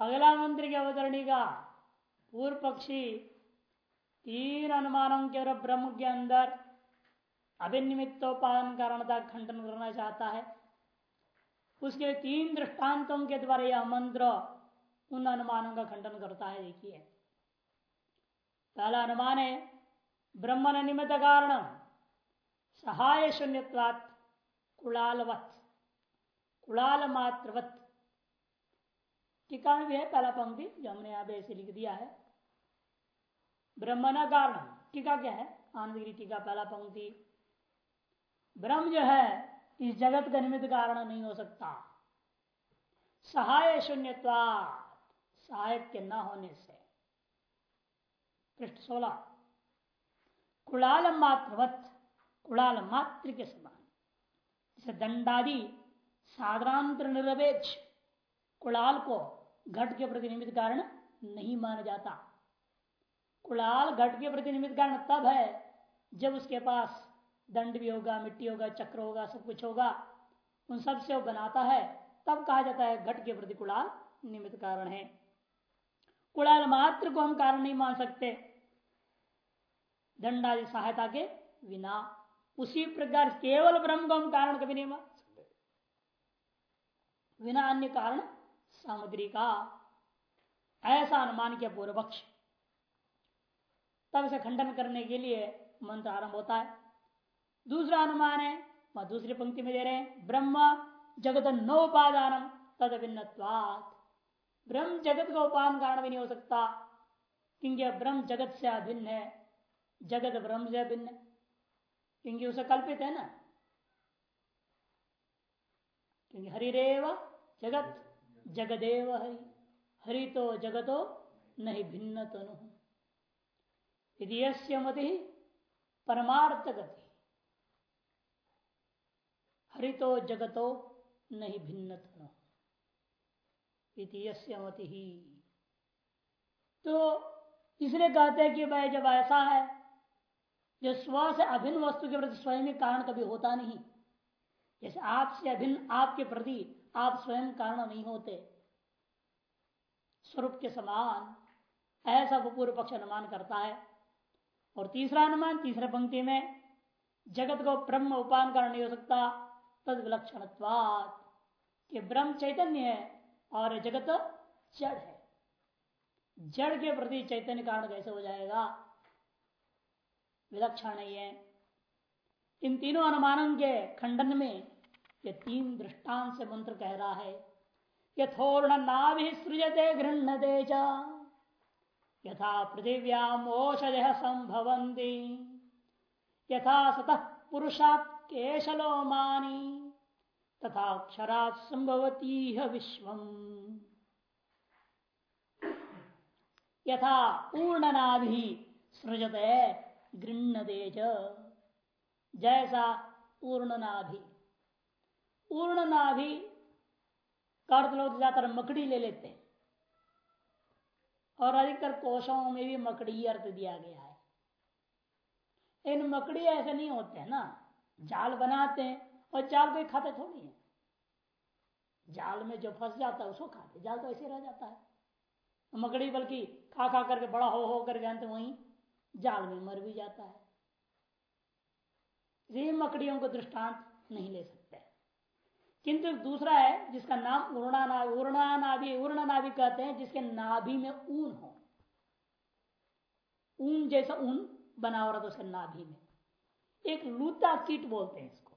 अगला मंत्र की अवतरणी का पूर्व पक्षी, तीन अनुमानों के और ब्रह्म के अंदर अभिनिमित्तोपादन कारणता खंडन करना चाहता है। उसके तीन दृष्टांतों के द्वारा यह मंत्र उन अनुमानों का खंडन करता है, देखिए। पहला अनुमान है ब्रह्मण निमित्त कारण सहाय शून्यवात कुड़ालवत कुड़ाल मात्रवत टीका में भी है पहला पंक्ति, जो हमने यहाँ ऐसे लिख दिया है। ब्रह्मण कारण टीका क्या है? आनंदगिरी टीका पहला पंक्ति। ब्रह्म जो है, इस जगत का निमित्त कारण नहीं हो सकता। सहाय शून्यता सहायक के न होने से। पृष्ठ सोलह। कुड़ाल मात्रवत कुड़ाल मात्र के समान। जैसे दंडादि साधारांतर निरपेक्ष कुड़ाल को घट के प्रति निमित्त कारण नहीं माना जाता। कुड़ाल घट के प्रति निमित्त कारण तब है जब उसके पास दंड भी होगा, मिट्टी होगा, चक्र होगा, सब कुछ होगा, उन सबसे वो बनाता है, तब कहा जाता है घट के प्रति कुड़ाल निमित्त कारण है। कुड़ाल मात्र को हम कारण नहीं मान सकते। दंडादि सहायता के बिना उसी प्रकार केवल ब्रह्म को हम कारण कभी नहीं मान सकते। बिना अन्य कारण सामग्री का। ऐसा अनुमान किया पूर्व पक्ष। तब इसे खंडन करने के लिए मंत्र आरंभ होता है। दूसरा अनुमान है, वह दूसरी पंक्ति में दे रहे हैं, ब्रह्म जगत नोपादान तद भिन्न ब्रह्म जगत का उपान कारण भी नहीं हो सकता, क्योंकि ब्रह्म जगत से अभिन्न है। जगत ब्रह्म से अभिन्न, क्योंकि उसे कल्पित है ना। क्योंकि हरिरेव जगत जगदेव हरि। हरि तो जगतो नहीं भिन्न तनु। यदि मति परमार्थ गति हरितो जगतो नहीं भिन्न तनु। मति। ही तो इसलिए कहते हैं कि भाई जब ऐसा है, जो स्व से अभिन्न वस्तु के प्रति स्वयं कारण कभी होता नहीं। जैसे आपसे अभिन्न आपके प्रति आप स्वयं कारण नहीं होते। स्वरूप के समान ऐसा पूर्व पक्ष अनुमान करता है। और तीसरा अनुमान, तीसरे पंक्ति में, जगत को ब्रह्म उपान कारण नहीं हो सकता, तद विलक्षण कि ब्रह्म चैतन्य है और जगत जड़ है। जड़ के प्रति चैतन्य कारण कैसे हो जाएगा? विलक्षण नहीं है। इन तीनों अनुमानों के खंडन में ये तीन दृष्टांत से मंत्र कह रहा है, यथोर्ण नाभि सृजते गृहते यथा पृथिव्याम ओषध संभवंती यथा सतः केशलो मानी तथा अक्षरात संभवती विश्व यथा पूर्णनाभि सृजते गृहते जैसा पूर्णनाभि। पूर्णनाभि का अर्थ लोग ज़्यादातर मकड़ी ले लेते हैं। और अधिकतर कोशों में भी मकड़ी अर्थ दिया गया है। इन मकड़ी ऐसे नहीं होते हैं ना। जाल बनाते हैं और जाल कोई खाते थोड़ी है। जाल में जो फंस जाता है उसको खाते जाल तो ऐसे रह जाता है। मकड़ी बल्कि खा खा करके बड़ा हो हो करके अंत वहीं जाल में मर भी जाता है। मकड़ियों को दृष्टांत नहीं ले सकते। किंतु दूसरा है, जिसका नाम उर्णा उर्णा नाभि नाभि कहते हैं, जिसके नाभि में ऊन हो। ऊन जैसा ऊन बना हो रहा था उसके नाभि में। एक लूता कीट बोलते हैं इसको।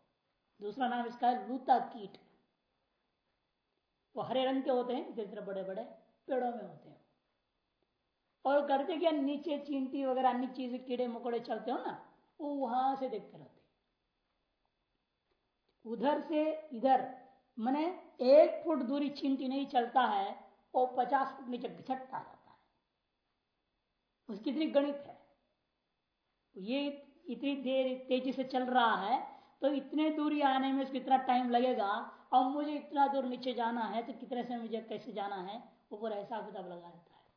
दूसरा नाम इसका है लूता कीट। वो हरे रंग के होते हैं तरह बड़े बड़े पेड़ों में होते हैं। और करते क्या नीचे चींटी वगैरह, अन्य चीज़ कीड़े मकोड़े चलते हो ना, वो वहाँ से देखते रहते उधर से इधर, मैंने एक फुट दूरी चींटी नहीं चलता है, वो पचास फुट नीचे घिसटता जाता है। उसकी इतनी गणित है। ये इतनी देर तेज़ी से चल रहा है तो इतने दूरी आने में कितना टाइम लगेगा, और मुझे इतना दूर नीचे जाना है तो कितने समय मुझे कैसे जाना है ऊपर ऐसा किताब लगा रहता है।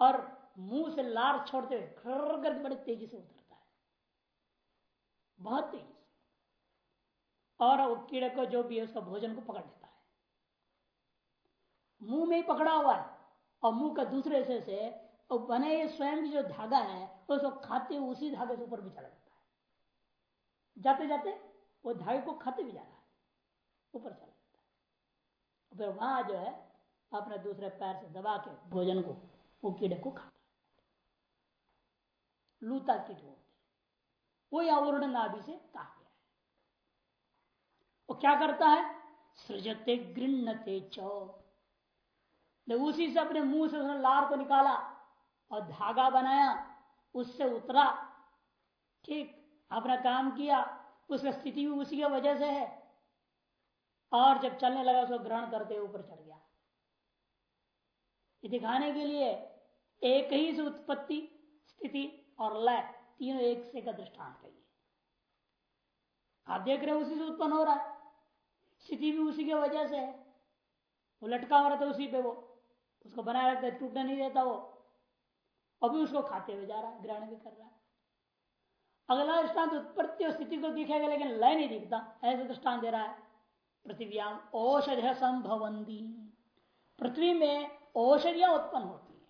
और मुँह से लार छोड़ते हुए खर बड़े तेज़ी से उतरता है। बहुत तेज़ी। और वो कीड़े को जो भी है उसका भोजन को पकड़ लेता है। मुँह में ही पकड़ा हुआ है और मुँह का दूसरे हिस्से से और बने स्वयं जो धागा है, उसको खाते उसी धागे से ऊपर भी चला जाता है। जाते जाते वो धागे को खाते भी जा रहा है, ऊपर चला जाता है। फिर वहाँ जो है, अपने दूसरे पैर से दबा के भोजन को, वो कीड़े को खाता लूता कीट होते वो आवरण नाभि से है वो क्या करता है? सृजते गृणते चौ। उसी से अपने मुँह से उसने लार को निकाला और धागा बनाया, उससे उतरा। ठीक, अपना काम किया, उसका स्थिति भी उसी की वजह से है। और जब चलने लगा, उसको ग्रहण करते ऊपर चढ़ गया। दिखाने के लिए एक ही से उत्पत्ति, स्थिति और लय, तीनों एक से का दृष्टांत है आप देख रहे हो उसी से उत्पन्न हो रहा है। स्थिति भी उसी की वजह से है। वो लटका हो रहा था उसी पे, वो उसको बनाए रखते टूटने नहीं देता वो। अभी उसको खाते हुए जा रहा है, ग्रहण भी कर रहा है। अगला दृष्टांत उत्पत्ति और स्थिति को दिखेगा, लेकिन लय नहीं दिखता। ऐसा दृष्टान दे रहा है, पृथ्व्याम औषध संभवंती पृथ्वी में औषधियाँ उत्पन्न होती है।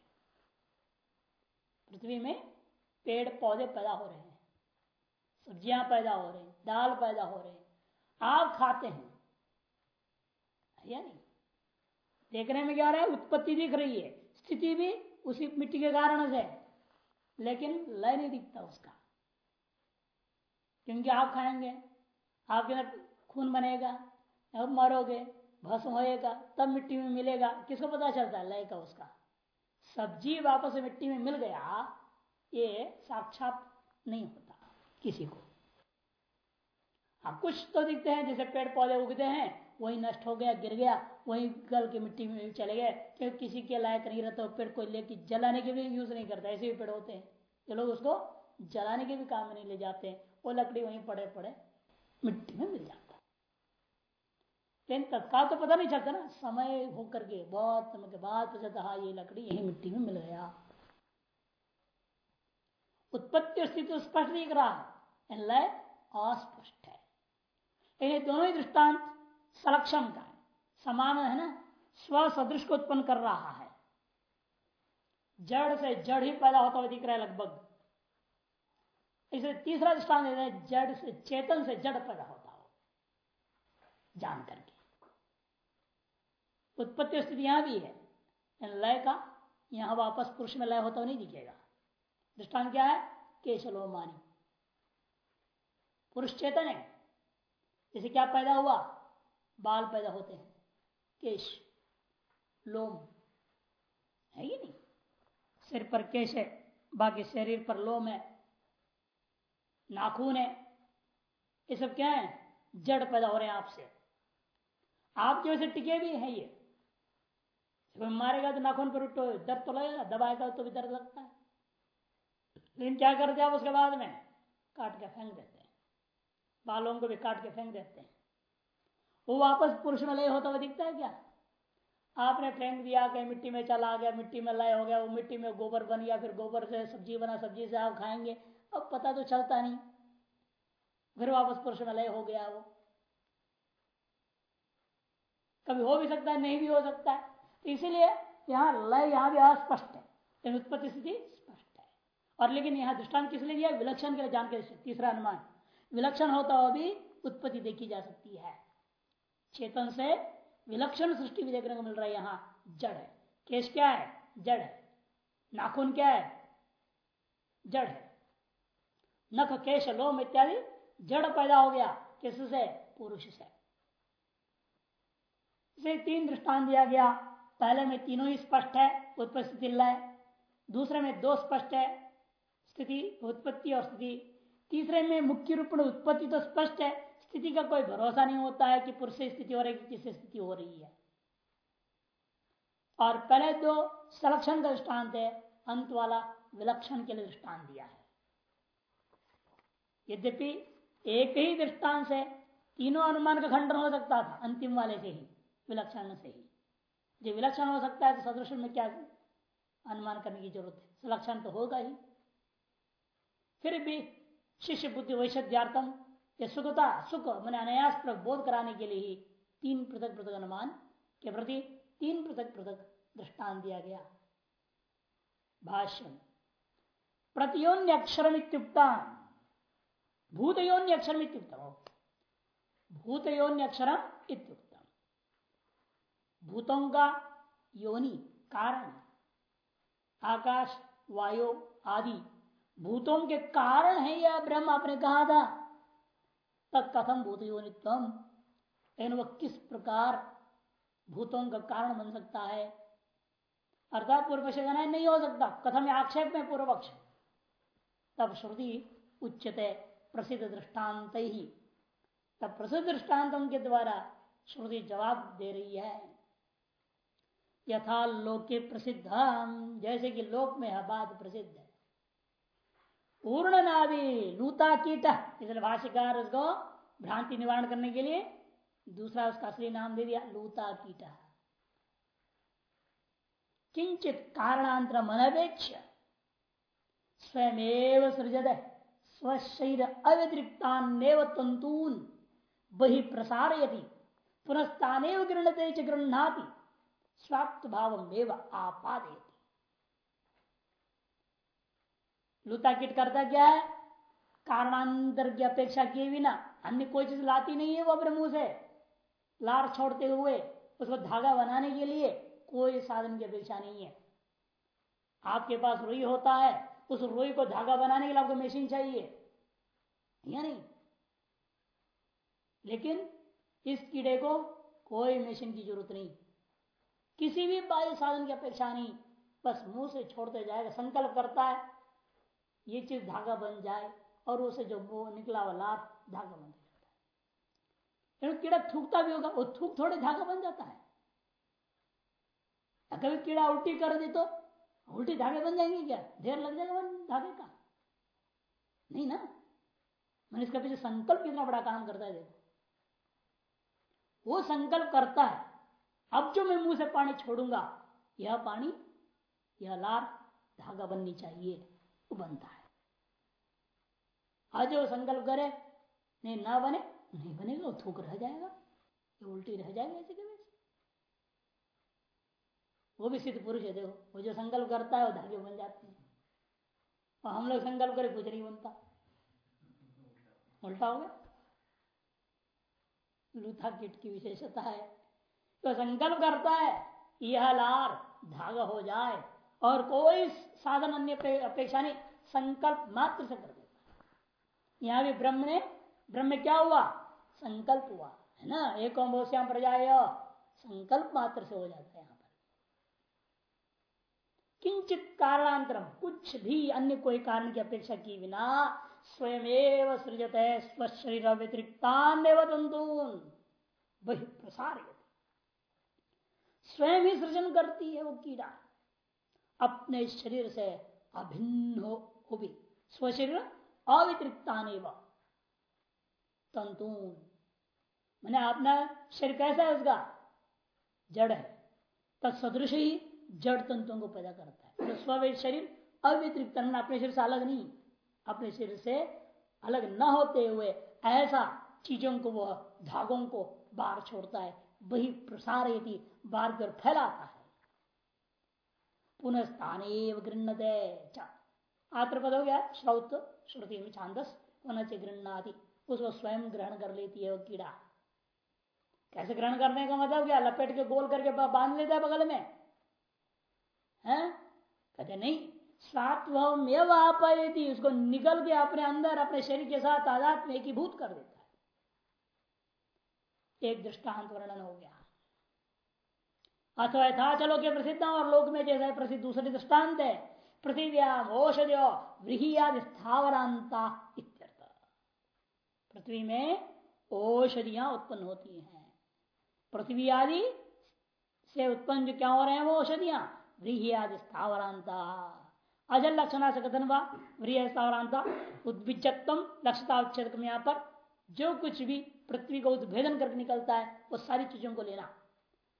पृथ्वी में पेड़ पौधे पैदा हो रहे हैं, सब्ज़ियाँ पैदा हो रही दाल पैदा हो रहे आप खाते हैं या नहीं देखने में क्या हो रहा है? उत्पत्ति दिख रही है। स्थिति भी उसी मिट्टी के कारण से लेकिन लय नहीं दिखता उसका। क्योंकि आप खाएँगे, आपके अंदर खून बनेगा अब मरोगे, भस्म होएगा, तब मिट्टी में मिलेगा। किसको पता चलता है? लय का उसका। सब्ज़ी वापस मिट्टी में मिल गया, ये साक्षात नहीं होता किसी को। हाँ कुछ तो दिखते हैं, जैसे पेड़ पौधे उगते हैं वही नष्ट हो गया, गिर गया, वही गल के मिट्टी में चले गए। क्योंकि किसी के लायक नहीं रहता पेड़ को लेके जलाने के भी यूज़ नहीं करता, ऐसे भी पेड़ होते हैं। जो लोग उसको जलाने के भी काम में नहीं ले जाते वो लकड़ी वहीं पड़े पड़े मिट्टी में मिल जाता लेकिन तत्काल तो पता नहीं चलता ना, समय होकर के, बहुत समय के बाद पता चलता हाँ ये लकड़ी यही मिट्टी में मिल गया। उत्पत्ति स्थिति स्पष्ट दिख रहा है। लय अस्पष्ट है। दोनों ही दृष्टांत सलक्षण का। समान है ना? स्व सदृश को उत्पन्न कर रहा है। जड़ से जड़ ही पैदा होता हुआ दिख रहा है लगभग। इसे तीसरा दृष्टान देते हैं, जड़ से चेतन से जड़ पैदा होता हो जान करके। उत्पत्ति स्थिति यहाँ भी है। लय का यहाँ वापस पुरुष में लय होता हुआ नहीं दिखेगा। दृष्टान क्या है? केशलो मानी पुरुष चेतन है। जैसे क्या पैदा हुआ? बाल पैदा होते हैं। केश, लोम, है ये नहीं? सिर पर केश है, बाकी शरीर पर लोम है, नाखून है, ये सब क्या है? जड़ पैदा हो रहे हैं आपसे। आप जैसे टिके भी हैं ये मारेगा तो नाखून पर उठो, दर्द तो लगेगा, दबाएगा तो भी दर्द लगता है। लेकिन क्या करते हैं आप उसके बाद में? काट के फेंक देते हैं। बालों को भी काट के फेंक देते हैं। वो वापस पुरुष में लय होता हुआ दिखता है क्या? आपने फेंक दिया, कहीं मिट्टी में चला गया, मिट्टी में लय हो गया, वो मिट्टी में गोबर बन गया, फिर गोबर से सब्ज़ी बना, सब्ज़ी से आप खाएँगे, अब पता तो चलता नहीं। फिर वापस पुरुष में लय हो गया वो। कभी हो भी सकता है, नहीं भी हो सकता है। तो इसीलिए यहाँ लय यहाँ भी अस्पष्ट है, लेकिन उत्पत्ति स्थिति स्पष्ट है। और लेकिन यहाँ दृष्टांत किस लिए दिया? विलक्षण के लिए जान के तीसरा अनुमान, विलक्षण होता हुआ भी उत्पत्ति देखी जा सकती है। चेतन से विलक्षण सृष्टि भी देखने को मिल रहा है यहाँ। जड़ है। केश क्या है? जड़ है। नाखून क्या है? जड़ है। नख, केश, लोम इत्यादि जड़ पैदा हो गया। किस से? पुरुष से। इसे तीन दृष्टांत दिया गया। पहले में तीनों ही स्पष्ट है, उत्पत्ति लय दूसरे में दो स्पष्ट है, स्थिति, उत्पत्ति और स्थिति। तीसरे में मुख्य रूप में उत्पत्ति तो स्पष्ट है स्थिति का कोई भरोसा नहीं होता है कि पुरुष से स्थिति हो रही है किससे स्थिति हो रही है। और पहले दो संरक्षण का दृष्टांत है, अंत वाला विलक्षण के लिए दृष्टांत दिया है। यद्यपि एक ही दृष्टांत से तीनों अनुमान का खंडन हो सकता था, अंतिम वाले से ही, विलक्षण से ही। जो विलक्षण हो सकता है तो सदृश में क्या अनुमान करने की ज़रूरत है? सुलक्षण तो होगा ही। फिर भी शिष्य बुद्धि वैश्यार्थम या सुखता सुख मैंने अनायास बोध कराने के लिए ही तीन पृथक पृथक अनुमान के प्रति तीन पृथक पृथक दृष्टान दिया गया। भाष्य प्रतियोन्य अक्षर भूतयोन्य अक्षर भूतयोन्य अक्षर भूतों का योनि, कारण, आकाश, वायु आदि भूतों के कारण है यह ब्रह्म आपने कहा था। तब कथम भूत योनित्व लेकिन वह किस प्रकार भूतों का कारण बन सकता है? अर्थात पूर्व पक्ष नहीं हो सकता। कथम आक्षेप में पूर्व पक्ष तब श्रुति उच्चते प्रसिद्ध दृष्टांत। ही तब प्रसिद्ध दृष्टान्तों के द्वारा श्रुति जवाब दे रही है। यथा लोके प्रसिद्ध, जैसे कि लोक में है, बात प्रसिद्ध है। पूर्ण नाभि लूता कीट इसलिए भाष्यकार उसको भ्रांति निवारण करने के लिए दूसरा उसका असली नाम दे दिया लूता कीटा किंचित कारणांतर मनवेक्ष स्वयं सृजत, स्वशरीर अव्यतिरिक्तान्व तंतून बहि प्रसारयति पुनस्तानेव गृहते च गृहणाति स्वाप्त भाव आपादयति। लूता किट करता क्या है? कारणांतर की अपेक्षा किए बिना। अन्य कोई चीज़ लाती नहीं है वो अपने मुँह से। लार छोड़ते हुए उसको धागा बनाने के लिए कोई साधन की अपेक्षा नहीं है। आपके पास रुई होता है, उस रुई को धागा बनाने के लिए आपको मशीन चाहिए। या नहीं? लेकिन इस कीड़े को कोई मशीन की ज़रूरत नहीं। किसी भी बाह्य साधन की अपेक्षा नहीं। बस मुँह से छोड़ते जाएगा, संकल्प करता है। ये चीज़ धागा बन जाए और उसे जो वो निकला हुआ लाभ धागा बन जाता है। कीड़ा थूकता भी होगा, वो थूक थोड़े धागा बन जाता है। कभी कीड़ा उल्टी कर दे तो उल्टी धागे बन जाएँगे क्या? देर लग जाएगा धागे का। नहीं ना? मैंने इसका पीछे संकल्प कितना बड़ा काम करता है देखो। वो संकल्प करता है, अब जो मैं मुँह से पानी छोड़ूँगा, यह पानी, यह लार धागा बननी चाहिए। बनता है। आज वो संकल्प करे, नहीं, ना बने, नहीं बनेगा, वो थूक रह जाएगा। ये उल्टी रह जाएगा ऐसे के वैसे। वो भी सिद्ध पुरुष है, देखो, वो जो संकल्प करता है, वो धागे बन जाते हैं। और हम लोग संकल्प करें, कुछ नहीं बनता। उल्टा हो गया। लूथा किट की विशेषता है। तो संकल्प करता है, यह लार, धागा हो जाए और कोई साधन अन्य अपेक्षा नहीं, संकल्प मात्र से कर देता यहाँ भी ब्रह्म ने, ब्रह्म क्या हुआ? संकल्प हुआ, है ना? एक श्याम प्रजा संकल्प मात्र से हो जाता है यहाँ पर। किंचित कारणांतरम, कुछ भी अन्य कोई कारण की अपेक्षा की बिना स्वयं सृजत है स्वशरीर शरीर तंतून वही प्रसार स्वयं ही सृजन करती है वो कीड़ा। अपने शरीर से अभिन्न हो भी। स्वशरीर अवितरिक्ता तंतून। मैंने अपना शरीर कैसा है उसका? जड़ है। तत्सदृश ही जड़ तंतुओं को पैदा करता है। तो स्व शरीर अव्यतिरिक्त अपने शरीर से अलग नहीं। अपने शरीर से अलग न होते हुए ऐसा चीज़ों को वह धागों को बाहर छोड़ता है। वही प्रसार यदि बार कर फैलाता है पुनः स्थान गृहते आत्रपद हो गया श्रौत श्रुति छांदस पुनः से गृहणादि उसको स्वयं ग्रहण कर लेती है वो कीड़ा। कैसे ग्रहण करने का मतलब क्या? लपेट के गोल करके बाँध लेता है बगल में। है? कहते, नहीं सात्वम एवं उसको निकल के अपने अंदर, अपने शरीर के साथ आज़ाद में एकीभूत कर देता है। एक दृष्टांत वर्णन हो गया। अथवा यथा चलो के प्रसिद्ध और लोक में जैसा प्रसिद्ध दूसरे दृष्टांत है। पृथ्व्याम स्थावरांता पृथ्वी में औषधियाँ उत्पन्न होती हैं। पृथ्वी आदि से उत्पन्न जो क्या हो रहे हैं, वो औषधियाँ। आदि स्थावरांता अजल लक्षणा से कथन व्रीह स्थावरांता उद्भिजत्म लक्षता यहाँ पर। जो कुछ भी पृथ्वी को उद्भेदन करके निकलता है, वो सारी चीज़ों को लेना।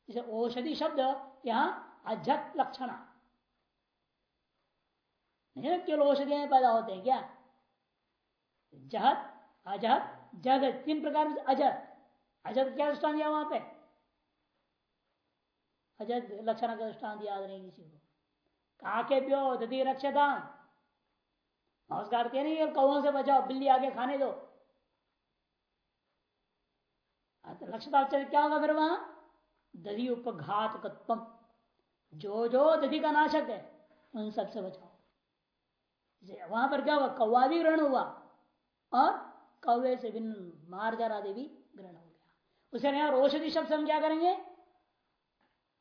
जैसे औषधि शब्द यहाँ अजत लक्षण। नहीं केवल औषधियाँ पैदा होते हैं क्या? जहत, अजहत, जगत, तीन प्रकार से अजत। अजत क्या दृष्टान दिया वहाँ पे? अजत लक्षण का दृष्टांत याद नहीं किसी को। काके प्यो दधी रक्षदान नमस्कार के नहीं कौ से बचाओ? बिल्ली आगे खाने दो। तो लक्ष्य क्या होगा फिर वहाँ? दधी उपघात जो जो दधी का नाशक है, उन सबसे बचाओ। वहाँ पर क्या हुआ? कौवा भी ग्रहण हुआ और कौवे से भिन्न मारजारा देवी ग्रहण हो गया। उसे यहाँ औषधि शब्द हम क्या करेंगे?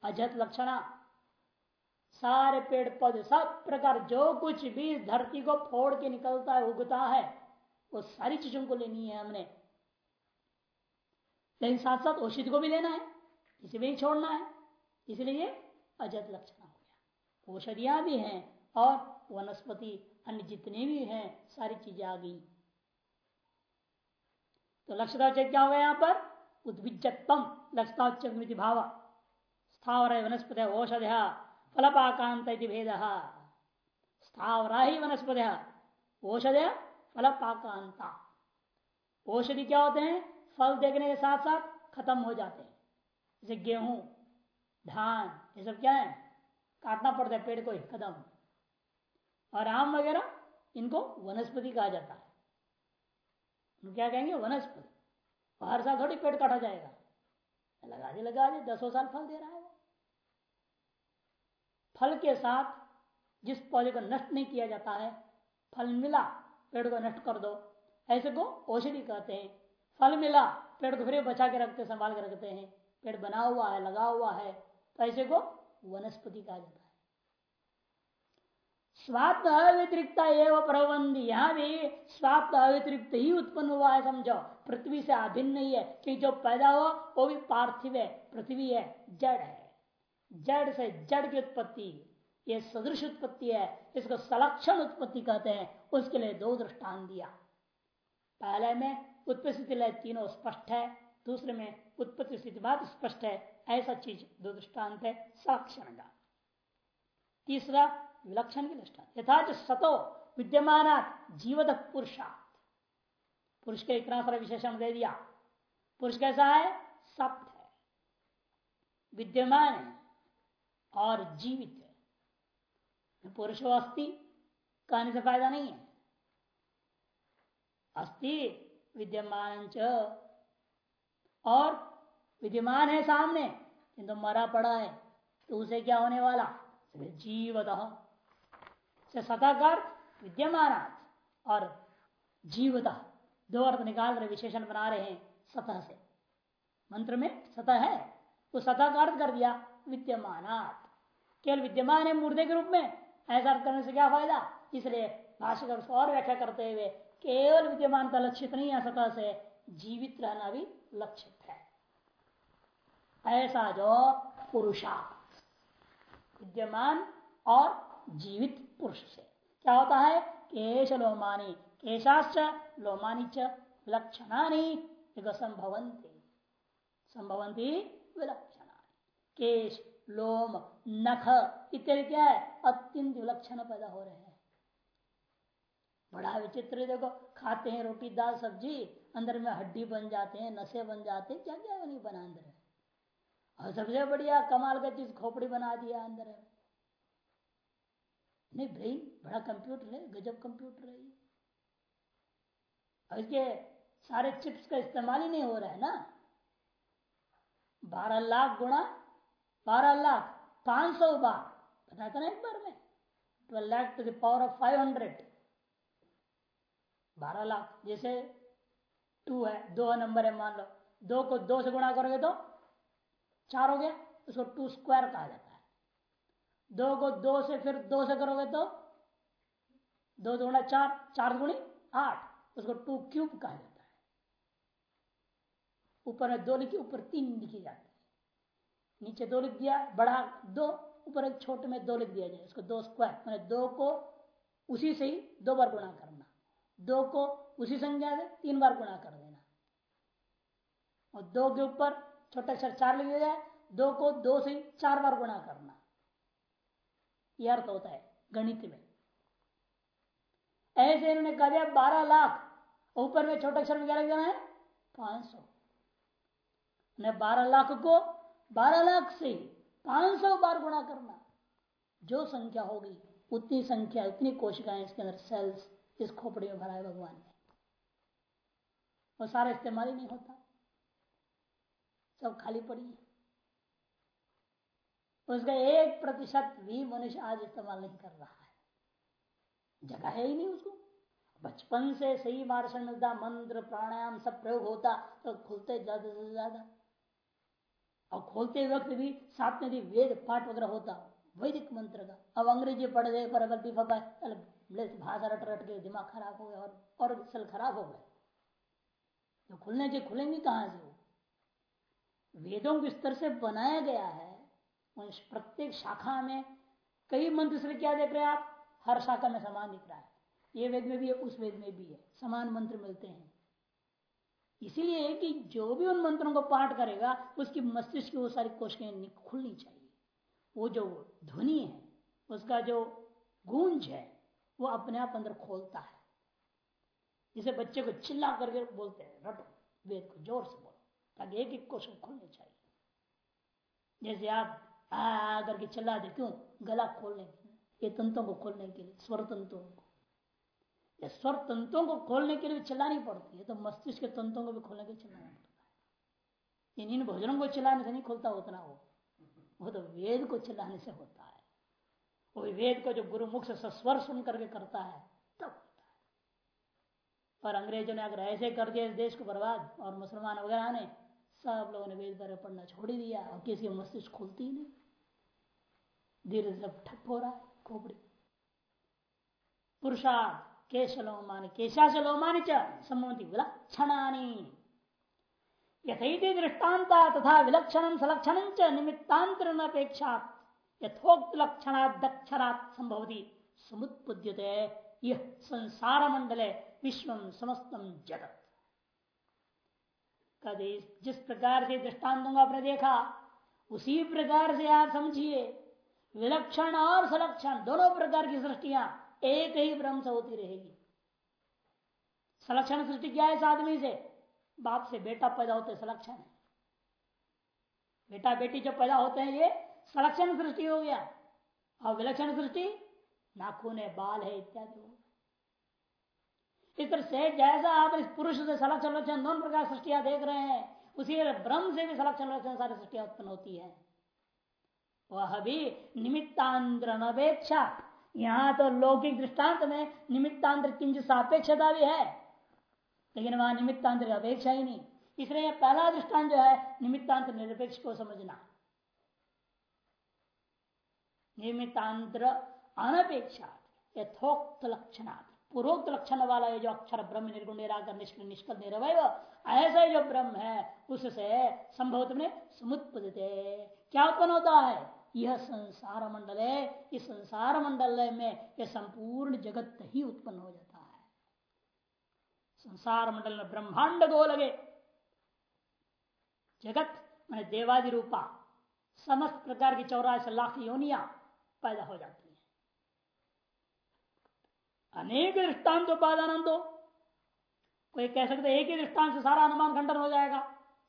अजत लक्षणा। सारे पेड़ पौधे, सब प्रकार, जो कुछ भी धरती को फोड़ के निकलता है, उगता है, वो सारी चीज़ों को लेनी है हमने। लेकिन साथ साथ औषधि को भी लेना है। इसे भी छोड़ना है। इसलिए अजत लक्षण हो गया। औषधियाँ भी हैं और वनस्पति अन्य जितने भी हैं, सारी चीज़ें आ गई। तो लक्ष्यताचय क्या हो गया यहाँ पर? उद्विजत्म लक्ष्यताचय भाव। स्थावर वनस्पति औषध, फलपाकांत भेद। स्थावरा ही वनस्पति, औषध, फलपाकांता। औषधि क्या होते हैं? फल देखने के साथ साथ खत्म हो जाते हैं। जैसे गेहूँ, धान, ये सब क्या है? काटना पड़ता है पेड़ को कदम। और आम वगैरह इनको वनस्पति कहा जाता है। क्या कहेंगे? वनस्पति। हर साल थोड़ी पेड़ काटा जाएगा। लगा दे लगा दे, दसों साल फल दे रहा है फल के साथ जिस पौधे को नष्ट नहीं किया जाता है, फल मिला, पेड़ को नष्ट कर दो। ऐसे को औषधि कहते हैं। फल मिला, पेड़ को फिर बचा के रखते संभाल के रखते हैं। पेड़ बना हुआ है, लगा हुआ है तो ऐसे को वनस्पति कहा जाता है। स्वात्म अव्यतिरिक्त एवं प्रबंध यहाँ भी स्वात्म अव्यतिरिक्त ही उत्पन्न हुआ है, समझो। पृथ्वी से अभिन्न नहीं है कि जो पैदा हुआ, वो भी पार्थिव है, पृथ्वी है, जड़ है। जड़ से जड़ की उत्पत्ति, ये सदृश उत्पत्ति है, इसको सलक्षण उत्पत्ति कहते हैं, उसके लिए दो दृष्टान दिया। पहले में उत्पत्ति तीनों स्पष्ट है दूसरे में उत्पत्ति स्थिति बात स्पष्ट है, ऐसा चीज़ दो दृष्टांत है, साक्षण का। तीसरा, विलक्षण के दृष्टान यथाच सतो विद्यमान जीवत पुरुषार्थ पुरुष के इतना सारा विशेषण दे दिया। पुरुष कैसा है? सप्त है। विद्यमान और जीवित है। पुरुषो अस्थि, कहने से फ़ायदा नहीं है। अस्थि विद्यमान और विद्यमान है सामने। किंतु मरा पड़ा है तो उसे क्या होने वाला? जीवत। सताकार विद्यमान और जीवता। दो अर्थ निकाल रहे विशेषण बना रहे हैं सतह से। मंत्र में सतह है तो सतह का अर्थ कर दिया, विद्यमान केवल विद्यमान है मूर्ति के रूप में, ऐसा अर्थ करने से क्या फ़ायदा? इसलिए भाषा और व्याख्या करते हुए, केवल विद्यमान का लक्षित नहीं है सतह से, जीवित रहना भी लक्षित है। ऐसा जो पुरुषा विद्यमान और जीवित पुरुष से। क्या होता है? केश लोमानी, केशाश्च लोमानी च विलक्षणानी संभवंती संभवंती विलक्षणा केश, लोम, नख इत्यादि क्या है? अत्यंत विलक्षण पैदा हो रहे हैं। बड़ा विचित्र देखो, खाते हैं रोटी, दाल, सब्ज़ी अंदर में हड्डी बन जाते हैं नशे बन जाते हैं क्या क्या नहीं बना अंदर और सबसे बढ़िया कमाल का चीज़ खोपड़ी बना दिया अंदर नहीं ब्रेन बड़ा कंप्यूटर है, गजब कंप्यूटर है और इसके सारे चिप्स का इस्तेमाल ही नहीं हो रहा है ना? बारह लाख गुणा बारह लाख पाँच सौ बार। बताया था ना एक बार में? Twelve lakh to the power of five hundred बारह लाख, जैसे टू है, दो नंबर है, मान लो। दो को दो से गुणा करोगे तो चार हो गया, उसको टू स्क्वायर कहा जाता है। दो को दो से फिर दो से करोगे तो दो गुणा चार चार गुणी आठ, उसको टू क्यूब कहा जाता है। ऊपर में दो लिखी, ऊपर तीन लिखी जाती है। नीचे दो लिख दिया बड़ा दो, ऊपर एक छोटे में दो लिख दिया जाए, उसको दो स्क्वायर मैंने दो को उसी से ही दो बार गुणा करना। दो को उसी संख्या से तीन बार गुणा कर देना। और दो के ऊपर छोटा अक्षर चार लिख जाए दो को दो से चार बार गुणा करना। यह अर्थ होता है गणित में। ऐसे इन्होंने कह दिया, बारह लाख, ऊपर में छोटा अक्षर में क्या लिख देना है? पाँच सौ। बारह लाख को बारह लाख से पाँच सौ बार गुणा करना। जो संख्या होगी, उतनी संख्या उतनी कोशिकाएँ इसके अंदर सेल्स इस खोपड़ी में भरा है भगवान ने। वो सारा इस्तेमाल ही नहीं होता। सब खाली पड़ी है। उसका एक प्रतिशत भी मनुष्य आज इस्तेमाल नहीं कर रहा है। जगह है ही नहीं उसको। बचपन से सही मार्शन मिलता, मंत्र, प्राणायाम सब प्रयोग होता तो खुलते ज़्यादा से ज़्यादा। और खोलते वक्त भी साथ में भी वेद पाठ वगैरह होता, वैदिक मंत्र का। अब अंग्रेज़ी पढ़ गए, पर भाषा रट रट के, दिमाग खराब हो गया और और सल खराब हो गए तो खुलने के खुलेंगे कहाँ से वो वेदों को स्तर से बनाया गया है प्रत्येक शाखा में कई मंत्र से क्या देख रहे हैं आप? हर शाखा में समान दिख रहा है। ये वेद में भी है, उस वेद में भी है। समान मंत्र मिलते हैं। इसीलिए कि जो भी उन मंत्रों को पाठ करेगा, उसकी मस्तिष्क की वो सारी कोशिशें खुलनी चाहिए। वो जो ध्वनि है, उसका जो गूंज है, वो अपने आप अंदर खोलता है। जिसे बच्चे को चिल्ला करके बोलते हैं, रटो, वेद को ज़ोर से बोलो, ताकि एक एक क्वेश्चन खोलने चाहिए। जैसे आप आ करके चिल्ला दे, क्यों? गला खोलने के ये तंतों को खोलने के लिए, स्वर तंतुओं को। स्वर तंतुओं को खोलने के लिए भी चिल्लानी पड़ती है तो मस्तिष्क के तंतों को भी खोलने के लिए चिल्लाना पड़ता है। इन भोजनों को चिल्लाने से नहीं खोलता उतना वो। वो तो वेद को चिल्लाने से होता है। वो वेद को जो गुरु मुख से स्वर सुन करके करता है पर अंग्रेज़ों ने अगर ऐसे कर दिया इस देश को बर्बाद, और मुसलमान वगैरह ने, सब लोगों ने वेद पर पढ़ना छोड़ ही दिया, और किसी मस्तिष्क खुलती ही नहीं। धीरे सब ठप हो रहा है, खोपड़ी। पुरुषार्थ, केशलोमानि केशाचलोमानि च सम्मति विलक्षणानि। यथैति दृष्टान्ता तथा विलक्षण सलक्षण च निमित्तांतरण अपेक्षा यथोक्त लक्षणादक्षरात् संभवती समुत्पद्यते यह संसार मंडले विश्व समस्तम जगत। कभी जिस प्रकार से दृष्टांतों को आपने देखा उसी प्रकार से आप समझिए, विलक्षण और सलक्षण दोनों प्रकार की सृष्टियाँ एक ही ब्रह्म से होती रहेगी। सलक्षण सृष्टि क्या है इस आदमी से? बाप से बेटा पैदा होते सलक्षण है। बेटा बेटी जो पैदा होते हैं, ये सलक्षण सृष्टि हो गया। और विलक्षण सृष्टि, नाखून है, बाल है, इत्यादि हो इस तरह से जैसा आप इस पुरुष से सलक्षण लक्षण दोनों प्रकार सृष्टियाँ देख रहे हैं, उसी ब्रह्म से भी सलक्षण लक्षण सारी सृष्टियाँ उत्पन्न होती है। वह भी निमित्तांतर अपेक्षा यहाँ तो लौकिक दृष्टांत में निमित्तांतर किंच सापेक्षता भी है, लेकिन वहाँ निमित्तांतर अपेक्षा ही नहीं। इसलिए पहला दृष्टांत जो है, निमित्तांतर निरपेक्ष को समझना। निमित्तांतर अनपेक्षा यथोक्त लक्षण पूर्वोक्त लक्षण वाला ये जो अक्षर ब्रह्म निर्गुण निराकर, निष्क्रिय निष्कल निरवय, ऐसा जो ब्रह्म है, उससे संभव में समुत्पदित क्या उत्पन्न होता है? यह संसार मंडल है इस संसार मंडल में यह संपूर्ण जगत ही उत्पन्न हो जाता है। संसार मंडल में ब्रह्मांड दो लगे। जगत मैंने देवादि रूपा, समस्त प्रकार की चौरासी लाख योनिया पैदा हो जाती अनेक दृष्टांत उपादान दो कोई कह सकते एक ही दृष्टांत से सारा अनुमान खंडन हो जाएगा।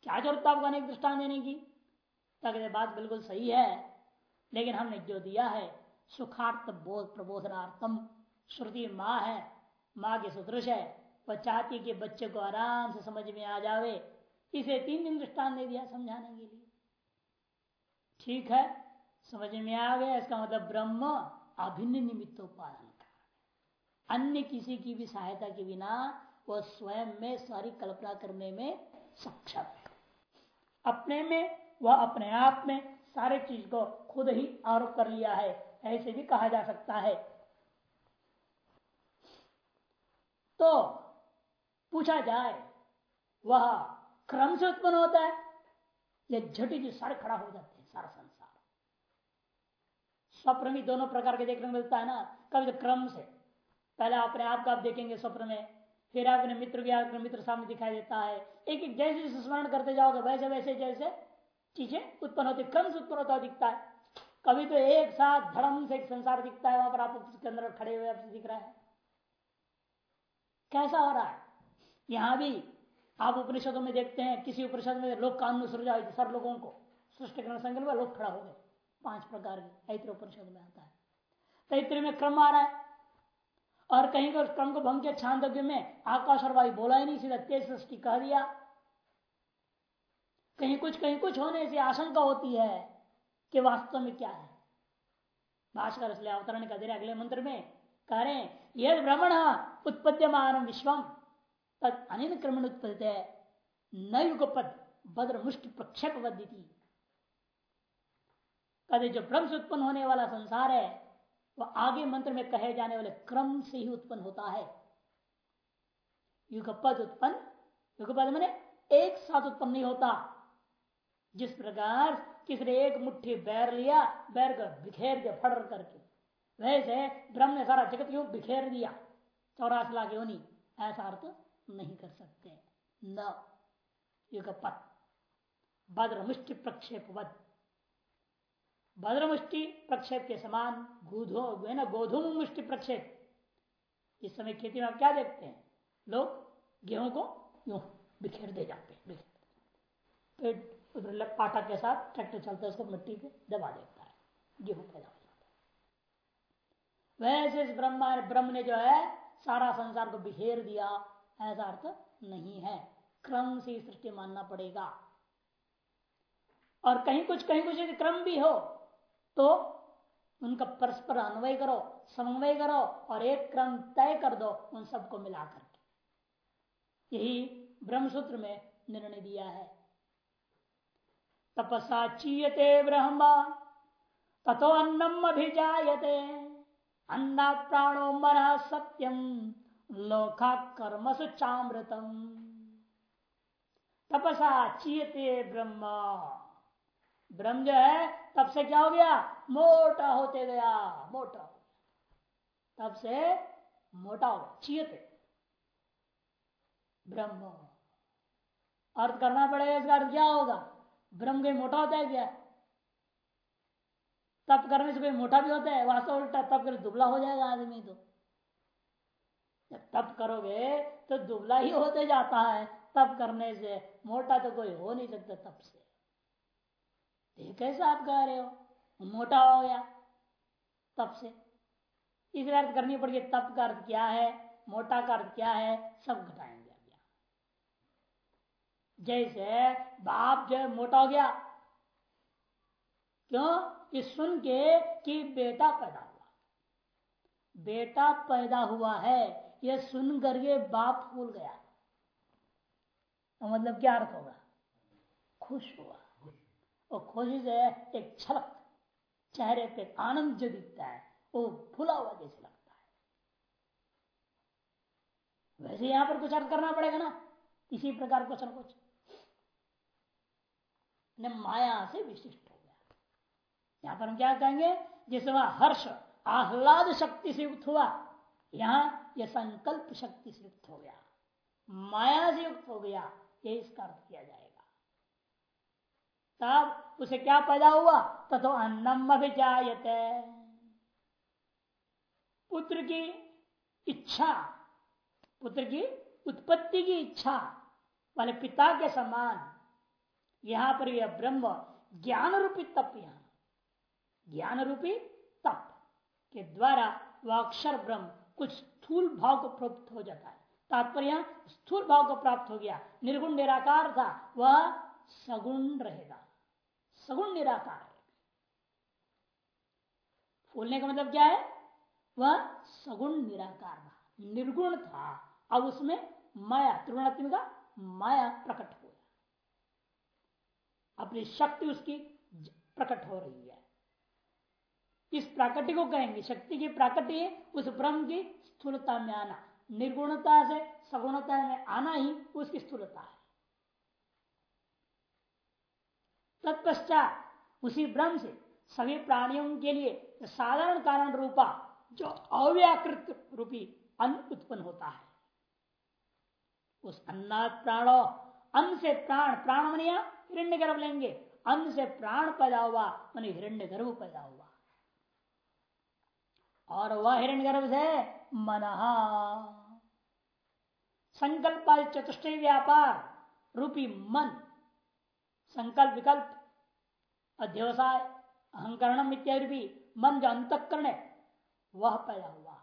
क्या ज़रूरत आपको अनेक दृष्टांत देने की? तक बात बिल्कुल सही है। लेकिन हमने जो दिया है, सुखार्थ बोध प्रबोधनार्थम। श्रुति माँ है, माँ के सदृश है। वह चाहती कि बच्चे को आराम से समझ में आ जावे। इसे तीन दिन दृष्टान दे दिया समझाने के लिए। ठीक है, समझ में आ गया। इसका मतलब ब्रह्म अभिन्न निमित्तोपादन। का अन्य किसी की भी सहायता के बिना वह स्वयं में सारी कल्पना करने में सक्षम है। अपने में, वह अपने आप में सारे चीज़ को खुद ही आरोप कर लिया है, ऐसे भी कहा जा सकता है। तो पूछा जाए, वह क्रम से उत्पन्न होता है या झटी जी सारे खड़ा हो जाते हैं, सारा संसार? स्वप्न भी दोनों प्रकार के देखने को मिलता है ना, कभी तो क्रम से। पहले अपने आप का आप देखेंगे स्वप्न में, फिर अपने मित्र अपने मित्र सामने दिखाई देता है। एक एक जैसे जैसे स्मरण करते जाओगे, वैसे वैसे जैसे चीज़ें उत्पन्न होती, क्रम उत्पन्न होता दिखता है। कभी तो एक साथ धर्म से एक संसार दिखता है, वहाँ पर आप उसके अंदर खड़े हुए आपसे दिख रहा है। कैसा हो रहा है? यहाँ भी आप उपनिषदों में देखते हैं, किसी उपनिषद में लोग कानून सृजा सर लोगों को, सृष्टि करने संकल्प लोग खड़ा हो गए। पाँच प्रकार के तैत्र उपनिषद में आता है। तैत्र में क्रम आ रहा है। और कहीं को क्रम को भंग के छांदव्य में आकाश और वायु बोला ही नहीं, सीधा तेज सृष्टि कह दिया। कहीं कुछ कहीं कुछ होने से आशंका होती है कि वास्तव में क्या है। भाषकर इसलिए अवतरण का दे रहे अगले मंत्र में। कह रहे हैं यह भ्रमण उत्पद्यमान विश्वम तद अनिल क्रमण उत्पत्ति न युगपद भद्र मुष्ट प्रक्षेप कहते जो भ्रम से उत्पन्न होने वाला संसार है वह आगे मंत्र में कहे जाने वाले क्रम से ही उत्पन्न होता है। युगपद उत्पन्न, युगपद मैंने एक साथ उत्पन्न नहीं होता। जिस प्रकार किसी ने एक मुट्ठी बैर लिया, बैर कर बिखेर दिया फड़ करके, वैसे ब्रह्म ने सारा जगत क्यों बिखेर दिया, चौरास लाख योनी ऐसा अर्थ नहीं कर सकते। न युगपत भद्रमुष्टि प्रक्षेप भद्रमुष्टि प्रक्षेप के समान गोधो है ना, गोधूम मुष्टि प्रक्षेप। इस समय खेती में आप क्या देखते हैं? लोग गेहूँ को यूँ बिखेर दे जाते हैं फिर पाटा के साथ ट्रैक्टर चलता है, उसको मिट्टी पे दबा देता है, गेहूँ पैदा हो जाता है। वैसे इस ब्रह्मा, ब्रह्म ने जो है, सारा संसार को बिखेर दिया, ऐसा अर्थ नहीं है। क्रम से सृष्टि मानना पड़ेगा। और कहीं कुछ कहीं कुछ क्रम भी हो तो उनका परस्पर अन्वय करो, समन्वय करो और एक क्रम तय कर दो उन सबको मिला करके यही ब्रह्मसूत्र में निर्णय दिया है। तपसा चीयते ब्रह्म तथो अन्नम अभिजायते। अन्ना प्राणो मन सत्यम, लोका कर्म चामृतम। तपसा चीयते ब्रह्म। ब्रह्म जो है तब से क्या हो गया? मोटा होते गया, मोटा तब से मोटा हो गया ब्रह्म। अर्थ करना पड़ेगा इसका, अर्थ क्या होगा? ब्रह्म कोई मोटा होता है क्या? तप करने से कोई मोटा भी होता है? वास्तव उल्टा तप कर दुबला हो जाएगा आदमी तो। जब तप करोगे तो दुबला ही होते जाता है। तप करने से मोटा तो कोई हो नहीं सकता तप से। तो कैसा आप कह रहे हो? मोटा हो गया। तप से। इस अर्थ करनी पड़ेगी तप का अर्थ क्या है, मोटा का अर्थ क्या है, सब घटाएँगे जैसे बाप जो मोटा हो गया। क्यों? ये सुन के कि बेटा पैदा हुआ। बेटा पैदा हुआ है, ये सुन करके बाप फूल गया। तो मतलब क्या अर्थ होगा? खुश हुआ। और खुशी से एक छलक, चेहरे पे आनंद जो दिखता है, वो फुला हुआ जैसे लगता है। वैसे यहाँ पर कुछ अर्थ करना पड़ेगा ना, इसी प्रकार कुछ ना कुछ। ने माया से विशिष्ट हो गया। यहाँ पर हम क्या कहेंगे, जिस वह हर्ष, आह्लाद शक्ति से युक्त हुआ, यहाँ यह संकल्प शक्ति से युक्त हो गया। माया से युक्त हो गया ये इसका अर्थ किया जाएगा। तब उसे क्या पैदा हुआ? तथो अन्नम अभिजायते। पुत्र की इच्छा, पुत्र की उत्पत्ति की इच्छा वाले पिता के समान यहाँ पर यह ब्रह्म ज्ञान रूपी तप यहाँ। ज्ञान रूपी तप के द्वारा वह अक्षर ब्रह्म कुछ स्थूल भाव को प्राप्त हो जाता है। तात्पर्य स्थूल भाव को प्राप्त हो गया। निर्गुण निराकार था। वह सगुण रहेगा। सगुण निराकार है। फूलने का मतलब क्या है? वह सगुण निराकार था, निर्गुण था। अब उसमें माया त्रिगुणात्म का माया प्रकट हो गया अपनी शक्ति उसकी प्रकट हो रही है। इस प्राकृति को कहेंगे? शक्ति की प्राकृति उस ब्रह्म की स्थूलता में आना। निर्गुणता से सगुणता में आना ही उसकी स्थूलता है। तत्पश्चात उसी ब्रह्म से सभी प्राणियों के लिए साधारण कारण रूपा, जो अव्याकृत रूपी अन्न उत्पन्न होता है। उस अन्ना प्राणो, अन्न से प्राण प्राण मनिया हिरण्य गर्भ लेंगे। अन्न से प्राण पैदा हुआ, मन हिरण्य गर्भ पैदा हुआ। और वह हिरण्य गर्भ से मन संकल्प चतुष्ट व्यापार रूपी मन, संकल्प विकल्प अध्यवसाय, अहंकरणम इत्यादि भी मन जो अंतकरण है, वह पैदा हुआ।